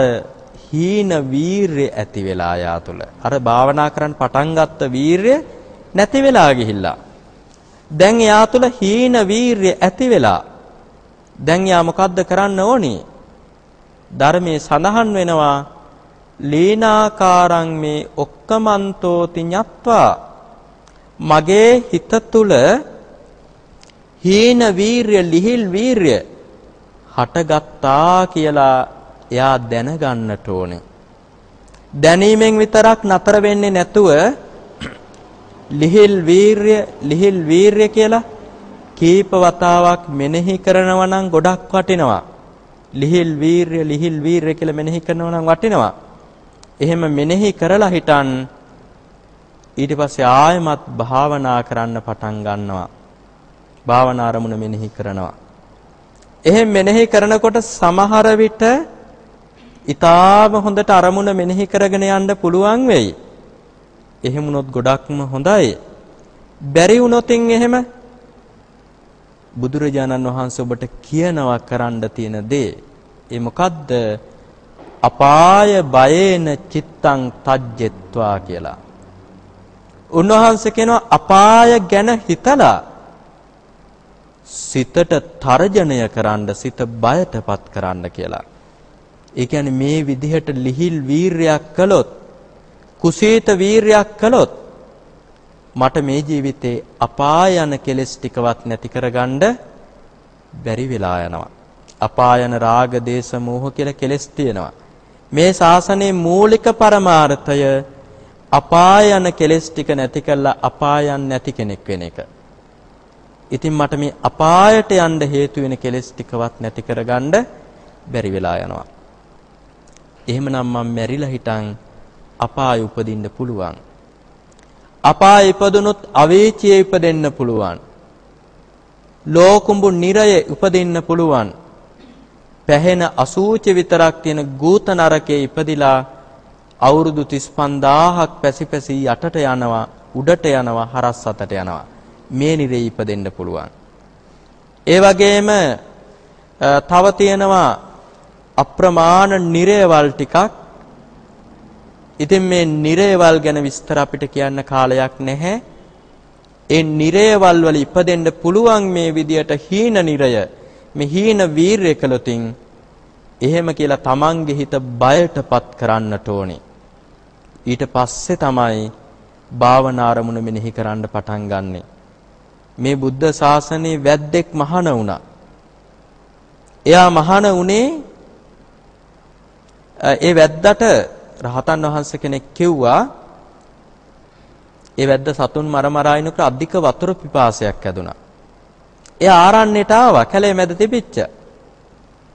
හීන වීරය ඇති වෙලා යා තුල. අර භාවනා කරන්න පටන් ගත්ත වීරය නැති වෙලා ගිහිල්ලා. දැන් යා තුල හීන වීරය ඇති වෙලා. දැන් යා මොකද්ද කරන්න ඕනි? ධර්මයේ සඳහන් වෙනවා ලීනාකාරං මේ ඔක්කමන්තෝති ඤත්වා මගේ හිත තුල හීන වීරය ලිහිල් වීරය හටගත්තා කියලා එයා දැනගන්නට ඕනේ. දැනීමෙන් විතරක් නතර වෙන්නේ නැතුව ලිහිල් වීරය ලිහිල් වීරය කියලා කීප වතාවක් මෙනෙහි කරනවා නම් ගොඩක් වටිනවා. ලිහිල් වීරය ලිහිල් වීරය කියලා මෙනෙහි කරනවා නම් වටිනවා. එහෙම මෙනෙහි කරලා හිටන් ඊට පස්සේ ආයමත් භාවනා කරන්න පටන් ගන්නවා. භාවනා අරමුණ මෙනෙහි කරනවා. එහෙම මෙනෙහි කරනකොට සමහර විට ඊටාම හොඳට අරමුණ මෙනෙහි කරගෙන යන්න පුළුවන් වෙයි. එහෙම වුණොත් ගොඩක්ම හොඳයි. බැරි වුණොතින් එහෙම බුදුරජාණන් වහන්සේ ඔබට කියනවා කරන්න තියෙන දේ. ඒ මොකද්ද? අපාය බයේන චිත්තං තජ්ජෙත්වා කියලා. උන්වහන්සේ කියනවා අපාය ගැන හිතලා සිතට තර්ජනය කරන්න සිත බයටපත් කරන්න කියලා. ඒ කියන්නේ මේ විදිහට ලිහිල් වීරයක් කළොත් කුසීත වීරයක් කළොත් මට මේ ජීවිතේ අපාය යන කෙලෙස් ටිකවත් නැති කරගන්න බැරි වෙලා යනවා. අපායන රාග දේශ මෝහ කියලා කෙලෙස් තියෙනවා. මේ ශාසනයේ මූලික පරමාර්ථය අපාය යන කෙලෙස් ටික නැති කළා අපායන් නැති කෙනෙක් වෙන එක. ඉතින් මට මේ අපායට යන්න හේතු වෙන කෙලෙස් ටිකවත් නැති කරගන්න බැරි වෙලා යනවා. එහෙමනම් මම මැරිලා හිටන් අපාය උපදින්න පුළුවන්. අපාය ඉපදුනොත් අවේචියේ ඉපදෙන්න පුළුවන්. ලෝකුඹු නිරය උපදින්න පුළුවන්. පැහෙන අසූචි විතරක් තියෙන ගූත නරකයේ ඉපදිලා අවුරුදු 35000ක් පැසිපැසි යටට යනවා උඩට යනවා හරස් අතට යනවා මේ නිරේ ඉපදෙන්න පුළුවන් ඒ වගේම තව තියෙනවා අප්‍රමාණ නිරේවල් ටිකක් ඉතින් මේ නිරේවල් ගැන විස්තර අපිට කියන්න කාලයක් නැහැ ඒ නිරේවල් වල ඉපදෙන්න පුළුවන් මේ විදියට හීන නිරය මේ හීන වීරය කළොතින් එහෙම කියලා තමන්ගේ හිත බයටපත් කරන්නට ඕනේ. ඊට පස්සේ තමයි භාවනා අරමුණ මෙනෙහි කරන්න පටන් ගන්නෙ. මේ බුද්ධ ශාසනයේ වැද්දෙක් මහාන වුණා. එයා මහාන උනේ ඒ වැද්දට රහතන් වහන්සේ කෙනෙක් කිව්වා ඒ වැද්ද සතුන් මර මරා ඉනකොට අධික වතුර පිපාසයක් ඇදුනා. එයා ආරණ්‍යයට ආවා කැලේ මැද තිබිච්ච.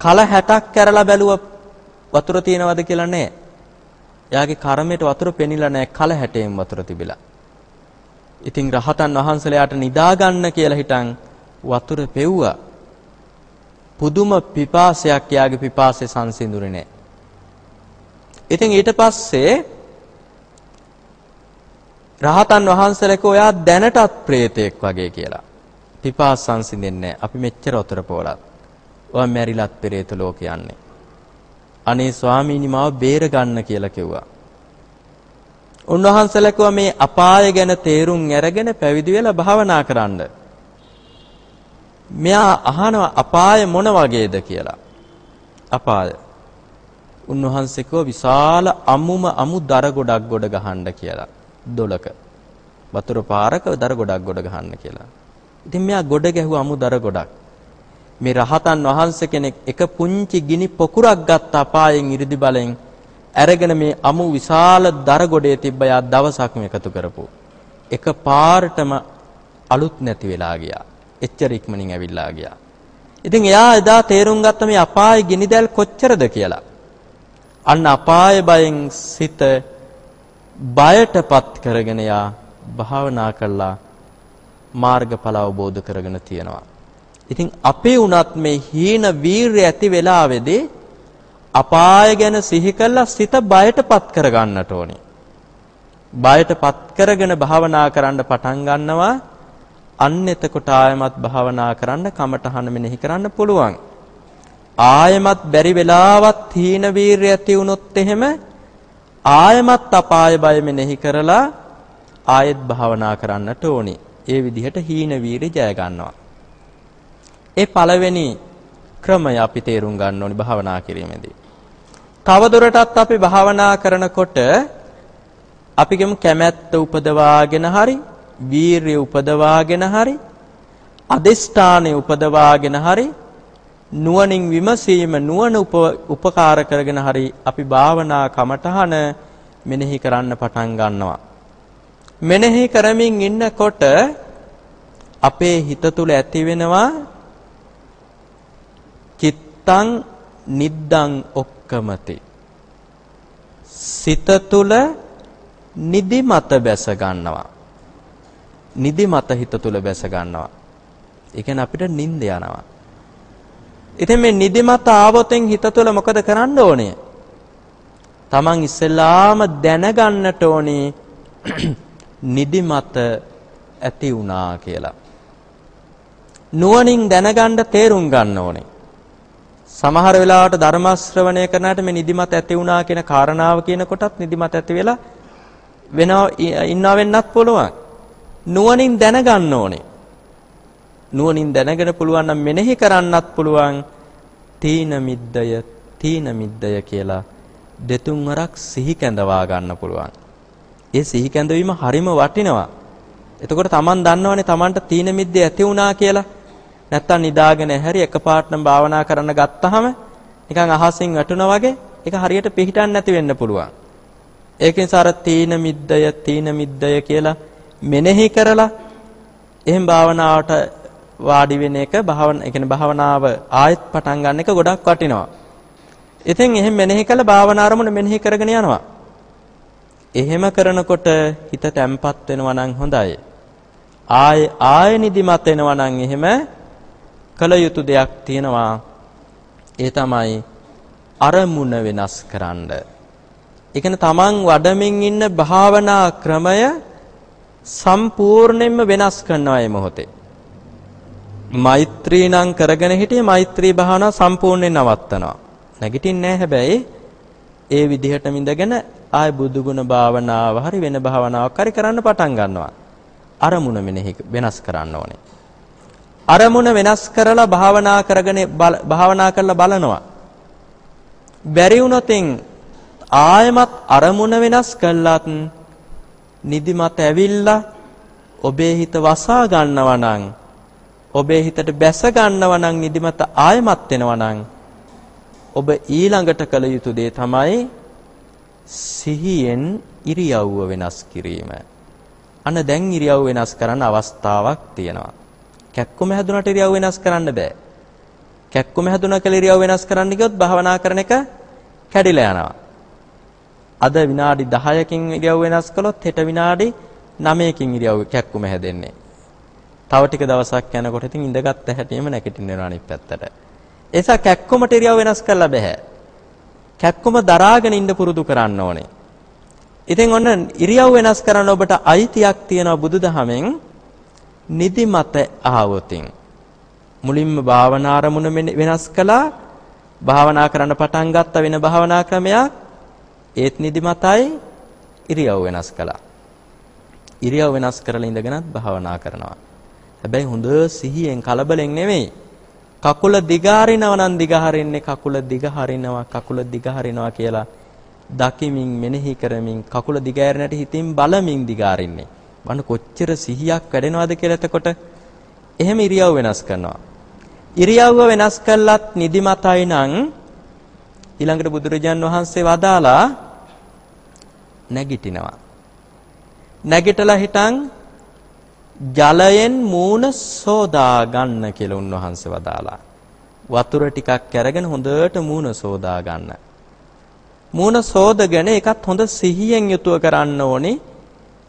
කල 60ක් කැරලා බැලුව වතුර තියෙනවද කියලා නෑ. එයාගේ කර්මයට වතුර පෙනිලා නෑ කල 60න් වතුර තිබිලා. ඉතින් රහතන් වහන්සේලාට නිදා ගන්න කියලා හිටන් වතුර පෙව්වා. පුදුම පිපාසයක් යාගේ පිපාසය සංසිඳුනේ නෑ. ඉතින් ඊට පස්සේ රහතන් වහන්සේලක ඔයා දැනටත් ප්‍රේතෙක් වගේ කියලා. පිපාස සංසිඳෙන්නේ අපි මෙච්චර උතර පොලත්. ඔය මැරිලත් පෙරේත ලෝක යන්නේ. අනේ ස්වාමීනි මාව බේර ගන්න කියලා කිව්වා. උන්වහන්සේලා කිව්වා මේ අපාය ගැන තේරුම් අරගෙන පැවිදි වෙලා භාවනා කරන්න. මෙයා අහනවා අපාය මොන වගේද කියලා. අපාය. උන්වහන්සේ කිව්වා විශාල අමුම අමු දර ගොඩක් ගොඩ ගහන්න කියලා. දොලක. වතුර පාරක දර ගොඩක් ගොඩ ගහන්න කියලා. ඉතින් මෙයා ගොඩ ගැහුවා අමු දර ගොඩක්. මේ රහතන් වහන්සේ කෙනෙක් එක පුංචි ගිනි පොකුරක් ගත්ත අපායෙන් 이르දි බලෙන් අරගෙන මේ අමු විශාල දර ගොඩේ තිබ්බ යා දවසක්ම එකතු කරපු. එක පාරටම අලුත් නැති වෙලා ගියා. එච්චර ඉක්මනින් ඇවිල්ලා ගියා. ඉතින් එයා එදා තේරුම් ගත්ත මේ අපායේ ගිනිදැල් කොච්චරද කියලා. අන්න අපාය බයෙන් සිත බයටපත් කරගෙන යා භාවනා කළා මාර්ගඵල අවබෝධ කරගෙන තියෙනවා. ඉතින් අපේ උනත් මේ හීන වීරය ඇති වෙලාවේදී අපාය ගැන සිහි කළා සිත බයටපත් කරගන්නට ඕනේ. බයටපත් කරගෙන භාවනා කරන්න පටන් ගන්නවා අන්න එතකොට ආයමත් භාවනා කරන්න කමටහන මෙනෙහි කරන්න පුළුවන්. ආයමත් බැරි වෙලාවත් හීන වීරය ඇති වුණොත් එහෙම ආයමත් අපාය බය මෙනෙහි කරලා ආයෙත් භාවනා කරන්නට ඕනි. ඒ විදිහට හීන වීරය ජය ගන්නවා. ඒ පළවෙනි ක්‍රමය අපි තේරුම් ගන්න ඕනි භාවනා කිරීමේදී. තවදුරටත් අපි භාවනා කරනකොට අපි ගමු කැමැත්ත උපදවාගෙන හරි වීරිය උපදවාගෙන හරි අදිෂ්ඨානෙ උපදවාගෙන හරි නුවණින් විමසීම නුවණ උපකාර කරගෙන හරි අපි භාවනා කමටහන මෙනෙහි කරන්න පටන් ගන්නවා මෙනෙහි කරමින් ඉන්නකොට අපේ හිත තුල ඇති වෙනවා චිත්තං නිද්දං ඔක්කමති සිත තුල නිදිමත බැස ගන්නවා. නිදිමත හිත තුල බැස ගන්නවා. ඒ කියන්නේ අපිට නිින්ද යනවා. ඉතින් මේ නිදිමත ආවොතෙන් හිත තුල මොකද කරන්න ඕනේ? Taman ඉස්සෙල්ලාම දැනගන්නට ඕනේ නිදිමත ඇති වුණා කියලා. නුවණින් දැනගන්න තේරුම් ගන්න ඕනේ. සමහර වෙලාවට ධර්ම ශ්‍රවණය කරනාට මේ නිදිමත ඇති වුණා කියන කාරණාව කියන කොටත් නිදිමත ඇති වෙලා වෙනව ඉන්නව වෙන්නත් පුළුවන්. නුවණින් දැනගන්න ඕනේ. නුවණින් දැනගෙන පුළුවන් නම් මෙනෙහි කරන්නත් පුළුවන්. තීන මිද්දය තීන මිද්දය කියලා දෙතුන් වරක් සිහි කැඳවා ගන්න පුළුවන්. ඒ සිහි කැඳවීම හරිම වටිනවා. එතකොට Taman දන්නවනේ Tamanට තීන මිද්දේ ඇති වුණා කියලා. නැත්තම් නිදාගෙන හැරි එකපාරටම භාවනා කරන්න ගත්තාම නිකන් අහසින් වැටුණා වගේ ඒක හරියට පිහිටන්න නැති වෙන්න පුළුවන්. ඒක නිසා අර තීන මිද්දය තීන මිද්දය කියලා මෙනෙහි කරලා එහෙන් භාවනාවට වාඩි වෙන එක භාවන ඒ කියන්නේ භාවනාව ආයෙත් පටන් ගන්න එක ගොඩක් වටිනවා. ඉතින් එහෙන් මෙනෙහි කළ භාවනා අරමුණ මෙනෙහි කරගෙන යනවා. එහෙම කරනකොට හිත තැම්පත් වෙනවා නම් හොඳයි. ආය ආය නිදිමත වෙනවා නම් එහෙම කල යුතු දෙයක් තියෙනවා. ඒ තමයි අරමුණ වෙනස් කරන්නේ ඒ කියන්නේ තමන් වඩමින් ඉන්න භාවනා ක්‍රමය සම්පූර්ණයෙන්ම වෙනස් කරනවා මේ මොහොතේ. මෛත්‍රී නම් කරගෙන හිටියේ මෛත්‍රී භාවනාව සම්පූර්ණයෙන් නවත්තනවා. නැගිටින්නේ නැහැ හැබැයි ඒ විදිහටම ඉඳගෙන ආය බුදුගුණ භාවනාව හරි වෙන භාවනාවක් හරි කරන්න පටන් ගන්නවා. අරමුණ මෙනෙහි වෙනස් කරන්න ඕනේ. අරමුණ වෙනස් කරලා භාවනා කරගෙන භාවනා කරලා බලනවා. බැරි වුණොතින් ආයමත් අරමුණ වෙනස් කළත් නිදිමත ඇවිල්ලා ඔබේ හිත වසා ගන්නවා නම් ඔබේ හිතට බැස ගන්නවා නම් නිදිමත ආයමත් වෙනවා නම් ඔබ ඊළඟට කළ යුතු දේ තමයි සිහියෙන් ඉරියව්ව වෙනස් කිරීම. අන්න දැන් ඉරියව් වෙනස් කරන්න අවස්ථාවක් තියෙනවා. කැක්කුම හැදුනට ඉරියව් වෙනස් කරන්න බෑ. කැක්කුම හැදුන කල ඉරියව් වෙනස් කරන්න ගියොත් භාවනා කරන එක කැඩිලා යනවා. අද විනාඩි 10කින් ඉරියව් වෙනස් කළොත් හෙට විනාඩි 9කින් ඉරියව් කැක්කුම හැදෙන්නේ. තව ටික දවසක් යනකොට ඉතින් ඉඳගත් හැටියෙම නැගිටින්න වෙනවා අනිත් පැත්තට. ඒසා කැක්කුමට ඉරියව් වෙනස් කරලා බෑ. කැක්කුම දරාගෙන ඉන්න පුරුදු කරන්න ඕනේ. ඉතින් ඔන්න ඉරියව් වෙනස් කරන්න ඔබට අයිතියක් තියෙනවා බුදුදහමෙන් නිදිමත ආවොතින්. මුලින්ම භාවනා අරමුණ වෙනස් කළා භාවනා කරන්න පටන් ගත්ත වෙන භාවනා ක්‍රමයක් ඒත් නිදිමතයි ඉරියව් වෙනස් කළා. ඉරියව් වෙනස් කරලා ඉඳගෙනත් භාවනා කරනවා. හැබැයි හොඳ සිහියෙන් කලබලෙන් නෙමෙයි. කකුල දිගහරිනව නම් දිගහරින්නේ කකුල දිගහරිනවා කකුල දිගහරිනවා කියලා දකිමින් මෙනෙහි කරමින් කකුල දිගෑරෙනට හිතින් බලමින් දිගාරින්නේ. බලන්න කොච්චර සිහියක් වැඩෙනවද කියලා එතකොට එහෙම ඉරියව් වෙනස් කරනවා. ඉරියව්ව වෙනස් කළත් නිදිමතයි නම් ඊළඟට බුදුරජාන් වහන්සේ වදාලා නැගිටිනවා. නැගිටලා හිටන් ජලයෙන් මූණ සෝදා ගන්න කියලා උන්වහන්සේ වදාලා. වතුර ටිකක් අරගෙන හොඳට මූණ සෝදා ගන්න. මූණ සෝදගෙන ඒකත් හොඳ සිහියෙන් යුතුව කරන්න ඕනේ.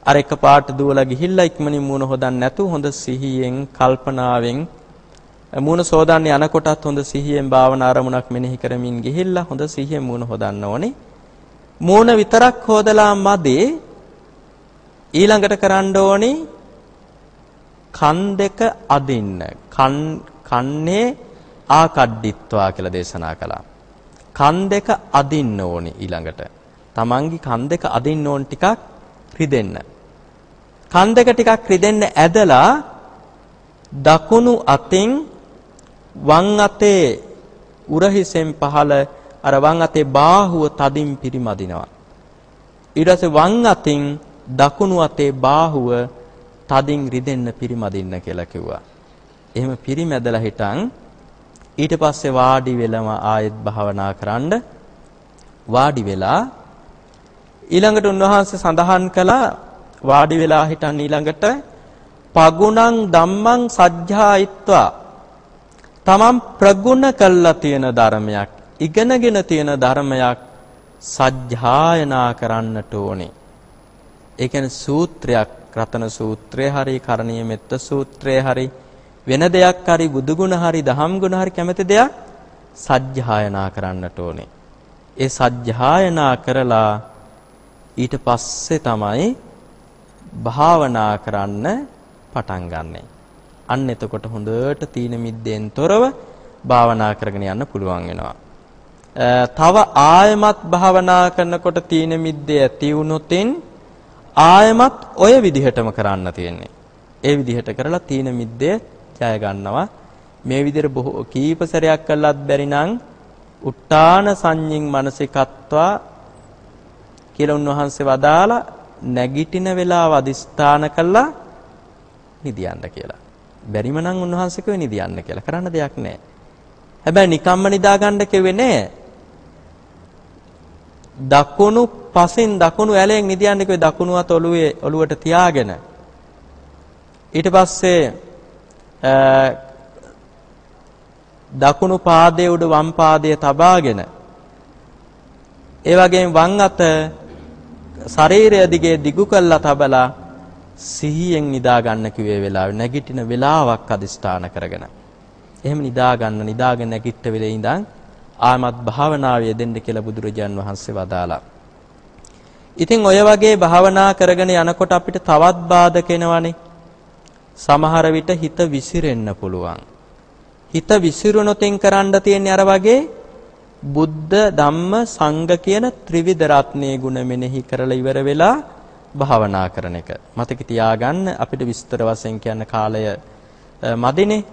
අර එකපාරට දුවලා ගිහිල්ලා ඉක්මනින් මූණ හොදන්න නැතුව හොඳ සිහියෙන් කල්පනාවෙන් මූණ සෝදන්න යනකොටත් හොඳ සිහියෙන් භාවනා අරමුණක් මෙනෙහි කරමින් ගිහිල්ලා හොඳ සිහියෙන් මූණ හොදන්න ඕනේ. මූණ විතරක් හොදලා මදි ඊළඟට කරන්න ඕනේ කන් දෙක අදින්න. කන් කන්නේ ආකඩ්ඩිත්වා කියලා දේශනා කළා. කන් දෙක අදින්න ඕනි ඊළඟට. Tamangi කන් දෙක අදින්න ඕන ටිකක් රිදෙන්න. කන් දෙක ටිකක් රිදෙන්න ඇදලා දකුණු අතින් වම් අතේ උරහිසෙන් පහළ අර වම් අතේ බාහුව තදින් පිරිමදිනවා. ඊට පස්සේ වම් අතින් දකුණු අතේ බාහුව තදින් රිදෙන්න පිරිමදින්න කියලා කිව්වා. එහෙම පිරිමැදලා හිටන් ඊට පස්සේ වාඩි වෙලම ආයෙත් භාවනා කරන්න වාඩි වෙලා ඊළඟට උන්වහන්සේ සඳහන් කළා වාඩි වෙලා හිටන් ඊළඟට පගුණං ධම්මං සජ්ජායිත්වා තමන් ප්‍රගුණ කළා තියෙන ධර්මයක් ඉගෙනගෙන තියෙන ධර්මයක් සජ්ජායනා කරන්නට ඕනේ. ඒ කියන්නේ සූත්‍රයක් රතන සූත්‍රය හරි කරණීය මෙත්ත සූත්‍රය හරි වෙන දෙයක් හරි බුදුගුණ හරි දහම් ගුණ හරි කැමති දෙයක් සජ්ජායනා කරන්නට ඕනේ. ඒ සජ්ජායනා කරලා ඊට පස්සේ තමයි භාවනා කරන්න පටන් ගන්නෙ. අන්න එතකොට හොඳට තීන මිද්දෙන් තොරව භාවනා කරගෙන යන්න පුළුවන් වෙනවා. තව ආයමත් භාවනා කරනකොට තීන මිද්දේ ඇති වුණොතින් ආයමත් ඔය විදිහටම කරන්න තියෙන්නේ. ඒ විදිහට කරලා තීන මිද්දේ ජය ගන්නවා. මේ විදිහට බොහෝ කීප සැරයක් කළත් බැරි නම් උට්ටාන සංඤින් මානසිකත්වා කියලා උන්වහන්සේ වදාලා නැගිටින වෙලාව අදිස්ථාන කළා නිදියන්න කියලා. බැරිම නම් උන්වහන්සේ කිව්වේ නිදියන්න කියලා. කරන්න දෙයක් නැහැ. හැබැයි නිකම්ම නිදා ගන්න කිව්වේ නෑ. දකුණු පසින් දකුණු ඇලෙන් නිදියන්න කිව්වේ දකුණු අත ඔළුවේ ඔළුවට තියාගෙන. ඊට පස්සේ දකුණු පාදයේ උඩ වම් පාදයේ තබාගෙන ඒ වගේම වම් අත ශරීරය දිගේ දිගු කළා තබලා සිහියෙන් නිදා ගන්න කිව්වේ වෙලාවේ නැගිටින වෙලාවක් අදිස්ථාන කරගෙන. එහෙම නිදා ගන්න නිදාගෙන නැගිට වෙලේ ඉඳන් ආමත් භාවනාවේ යෙදෙන්න කියලා බුදුරජාන් වහන්සේ වදාලා. ඉතින් ඔය වගේ භාවනා කරගෙන යනකොට අපිට තවත් බාධක එනවනේ. සමහර විට හිත විසිරෙන්න පුළුවන්. හිත විසිරුණොතින් කරන්න තියෙන්නේ අර වගේ බුද්ධ ධම්ම සංඝ කියන ත්‍රිවිධ රත්නයේ ගුණ මෙනෙහි කරලා ඉවර වෙලා භාවනා කරන එක. මතක තියාගන්න අපිට විස්තර වශයෙන් කියන්න කාලය මදිනේ.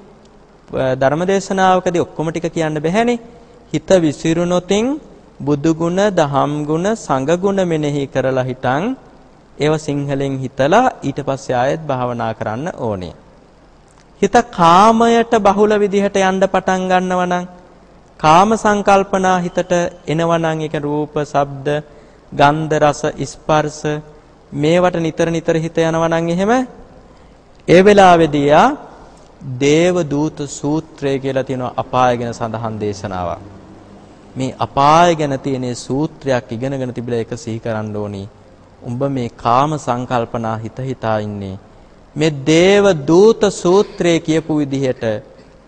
ධර්මදේශනාවකදී ඔක්කොම ටික කියන්න බැහැනේ. හිත විසිරුණොතින් බුදු ගුණ, දහම් ගුණ, සංඝ ගුණ මෙනෙහි කරලා හිටන් ඒව සිංහලෙන් හිතලා ඊට පස්සේ ආයෙත් භාවනා කරන්න ඕනේ. හිත කාමයට බහුල විදිහට යන්න පටන් ගන්නවා නම් කාම සංකල්පනා හිතට එනවා නම් ඒක රූප, ශබ්ද, ගන්ධ, රස, ස්පර්ශ මේවට නිතර නිතර හිත යනවා නම් එහෙම ඒ වෙලාවේදී ආ දේව දූත සූත්‍රය කියලා තියෙන අපාය ගැන සඳහන් දේශනාවක්. මේ අපාය ගැන තියෙන සූත්‍රයක් ඉගෙනගෙන තිබිලා ඒක සිහි කරන්න ඕනි. උඹ මේ කාම සංකල්පනා හිත හිතා ඉන්නේ මේ දේව දූත සූත්‍රයේ කියපු විදිහට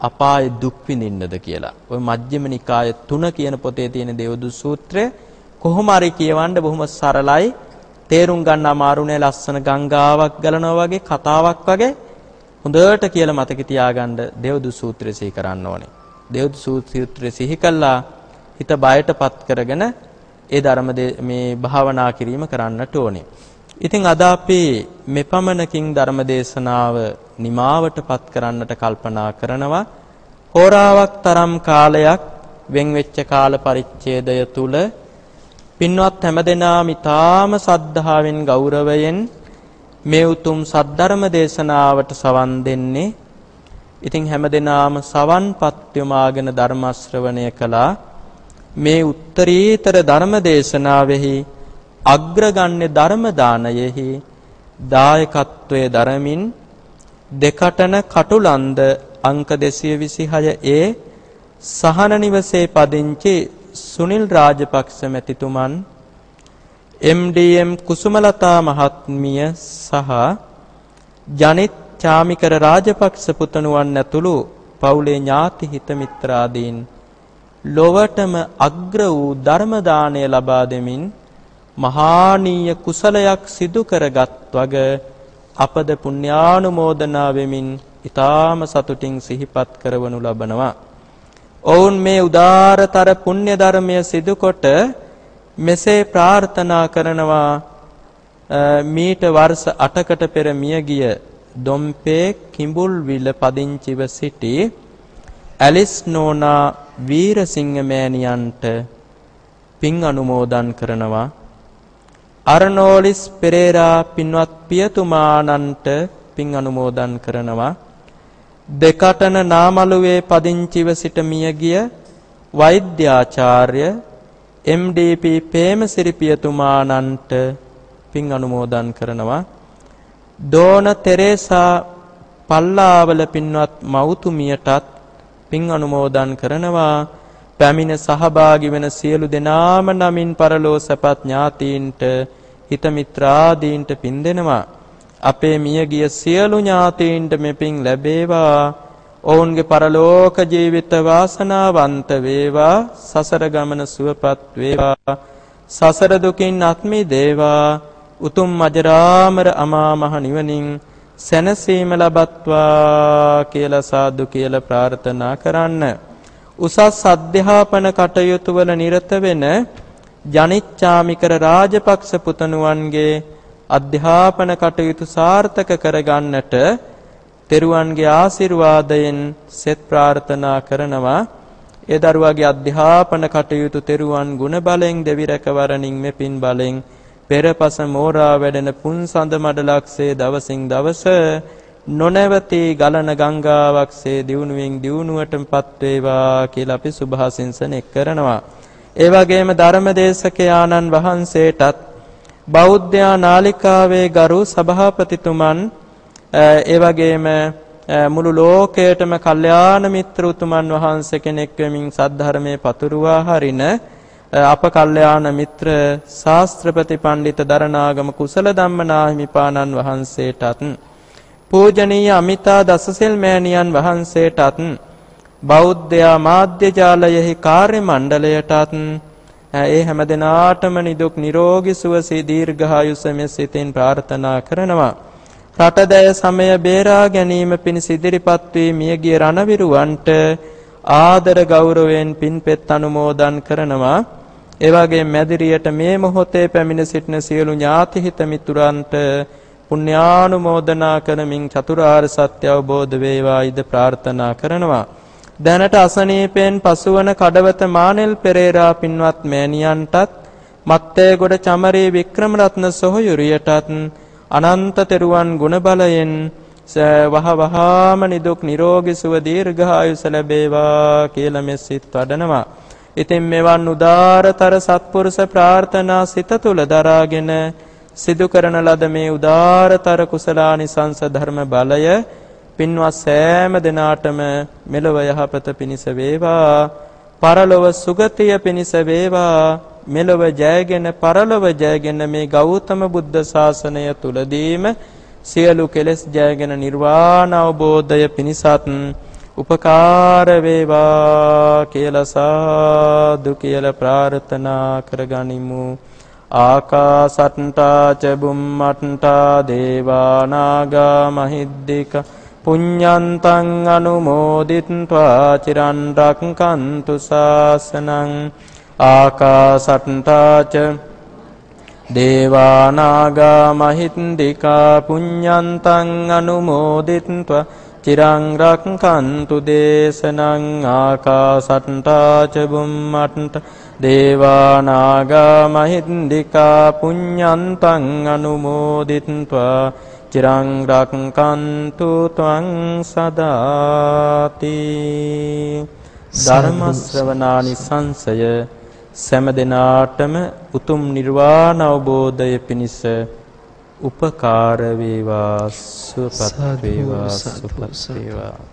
අපාය දුක් විඳින්නද කියලා. ওই මජ්ක්‍ධිම නිකාය 3 කියන පොතේ තියෙන දේවදූත සූත්‍රය කොහොම හරි කියවන්න බොහොම සරලයි. තේරුම් ගන්න අමාරු නෑ ලස්සන ගංගාවක් ගලනවා වගේ කතාවක් වගේ හොඳට කියලා මතක තියාගන්න දේවදූත සූත්‍රය සිහි කරන්න ඕනේ. දේවදූත සූත්‍රය සිහි කළා හිත බයටපත් කරගෙන ඒ ධර්ම මේ භාවනා කිරීම කරන්නට ඕනේ. ඉතින් අද අපි මෙපමණකින් ධර්ම දේශනාව නිමාවටපත් කරන්නට කල්පනා කරනවා. හෝරාවක් තරම් කාලයක් වෙන් වෙච්ච කාල පරිච්ඡේදය තුල පින්වත් හැමදෙනාම ඊටාම සද්ධාවෙන් ගෞරවයෙන් මේ උතුම් සද්ධර්ම දේශනාවට සවන් දෙන්නේ. ඉතින් හැමදෙනාම සවන්පත් යොමාගෙන ධර්ම ශ්‍රවණය කළා. මේ උත්තරීතර ධර්ම දේශනාවෙහි අග්‍රගණ්‍ය ධර්ම දානයෙහි දායකත්වයේ දරමින් දෙකටන කටුලන්ද අංක 226 ඒ සහන නිවසේ පදිංචි සුනිල් රාජපක්ෂ මැතිතුමන් MDM කුසුමලතා මහත්මිය සහ ජනිත් චාමිකර රාජපක්ෂ පුතණුවන් ඇතුළු පවුලේ ඥාති හිත මිත්‍රාදීන් ලොවටම අග්‍ර වූ ධර්ම දාණය ලබා දෙමින් මහානීය කුසලයක් සිදු කරගත් වග අපද පුණ්‍යානුමෝදනා වෙමින් ඊ타ම සතුටින් සිහිපත් කරවනු ලබනවා. ඔවුන් මේ උදාරතර පුණ්‍ය ධර්මය සිදු කොට මෙසේ ප්‍රාර්ථනා කරනවා මීට වර්ෂ 8කට පෙර මිය ගිය දොම්පේ කිඹුල්විල පදිංචිව සිටි ඇලිස් නෝනා වීරසිංහ මෑණියන්ට පින් අනුමෝදන් කරනවා. අර්නෝලිස් පෙරේරා පින්වත් පියතුමාණන්ට පින් අනුමෝදන් කරනවා. දෙකටන නාමලුවේ පදිංචිව සිට මියගිය වෛද්‍යාචාර්ය MDP පේමසිරි පියතුමාණන්ට පින් අනුමෝදන් කරනවා. දෝන තෙරේසා පල්ලාවල පින්වත් මව්තුමියටත් පින් අනුමෝදන් කරනවා. පැමිණ සහභාගී වෙන සියලු දෙනාම නමින් පරලෝ සපත් ඥාතීන්ට හිත මිත්‍රාදීන්ට පින් දෙනවා. අපේ මියගිය සියලු ඥාතීන්ට මෙපින් ලැබේවා. ඔවුන්ගේ පරලෝක ජීවිත වාසනාවන්ත වේවා. සසර ගමන සුවපත් වේවා. සසර දුකින් අත් මිදේවා උතුම් අජරාමර අමා මහ නිවනින් සැනසීම ලබත්වා කියලා සාදු කියලා ප්‍රාර්ථනා කරන්න. උසස් අධ්‍යාපන කටයුතු වල නිරත වෙන ජනිච්චාමිකර රාජපක්ෂ පුතණුවන්ගේ අධ්‍යාපන කටයුතු සාර්ථක කරගන්නට තෙරුවන්ගේ ආශිර්වාදයෙන් සෙත් ප්‍රාර්ථනා කරනවා ඒ දරුවාගේ අධ්‍යාපන කටයුතු තෙරුවන් ගුණ බලෙන් දෙවි රැකවරණින් මෙපින් බලෙන් පෙරපස මෝරා වැඩෙන පුන් සඳ මඩලක්සේ දවසින් දවස නොනැවතී ගලන ගංගාවක්සේ දියුණුවෙන් දියුණුවටපත් වේවා කියලා අපි සුභාසින්සන එක් කරනවා. ඒ වගේම ධර්මදේශකයාණන් වහන්සේටත් බෞද්ධ නාලිකාවේ ගරු සභාපතිතුමන් ඒ වගේම මුළු ලෝකයටම කල්යාණ මිත්‍ර උතුමන් වහන්සේ කෙනෙක් වෙමින් සද්ධර්මයේ පතුරුවා හරින අප කල්යාණ මිත්‍ර ශාස්ත්‍රපති පණ්ඩිත දරණාගම කුසල ධම්මනාහිමිපාණන් වහන්සේටත් පූජනීය අමිතා දසසෙල් මෑණියන් වහන්සේටත් බෞද්ධ මාධ්‍ය ජාලයෙහි කාර්ය මණ්ඩලයටත් ඒ හැම දිනාටම නිදුක් නිරෝගී සුවසේ දීර්ඝායුෂ මෙසිතින් ප්‍රාර්ථනා කරනවා. රටදැය සමය බේරා ගැනීම පිණිස ඉදිරිපත් වී මියගිය රණවිරුවන්ට ආදර ගෞරවයෙන් පින්පෙත් අනුමෝදන් කරනවා. ඒ වගේ මැදිරියට මේ මොහොතේ පැමිණ සිටින සියලු ඥාති හිත මිතුරන්ට පුණ්‍යානුමෝදනා කරමින් චතුරාර්ය සත්‍ය අවබෝධ වේවායිද ප්‍රාර්ථනා කරනවා. දැනට අසනීපෙන් පසුවන කඩවත මානෙල් පෙරේරා පින්වත් මෑණියන්ටත් මත්තේගොඩ චමරේ වික්‍රමරත්න සොහොයුරියටත් අනන්ත තෙරුවන් ගුණ බලයෙන් වහ වහාම නිදුක් නිරෝගී සුව දීර්ඝායුෂ ලැබේවා කියලා මෙසිත වඩනවා. ඉතින් මෙවන් උදාරතර සත්පුරුෂ ප්‍රාර්ථනා සිත තුල දරාගෙන සිදු කරන ලද මේ උදාරතර කුසලානිසංස ධර්ම බලය පින්වත් සෑම දිනාටම මෙලොව යහපත පිණිස වේවා. පරලොව සුගතිය පිණිස වේවා. මෙලොව ජයගෙන පරලොව ජයගෙන මේ ගෞතම බුද්ධ ශාසනය තුලදීම සියලු කෙලෙස් ජයගෙන නිර්වාණ අවබෝධය පිණිසත් උපකාර වේවා කියලා සාදු කියලා ප්‍රාර්ථනා කරගනිමු. ආකාසට්ටා ච බුම්මට්ටා දේවා නාග මහිද්దిక. පුඤ්ඤන්තං අනුමෝදිත්වා චිරන් රක්칸තු සාසනං ආකාසට්ටා ච දේවා නාග මහිද්దిక. පුඤ්ඤන්තං අනුමෝදිත්වා චිරං රක්칸තු දේශනං ආකාසට්ටා ච බුම්මට්ට දේවා නාග මහින්దికා පුඤ්ඤන්තං අනුමෝදිත්වා චිරං රක්칸තු ත්වං සදාති ධර්ම ශ්‍රවණානිසංසය සෑම දිනාටම උතුම් නිර්වාණ අවබෝධය පිණිස උපකාර වේවා සුවපත් වේවා සුවපත් වේවා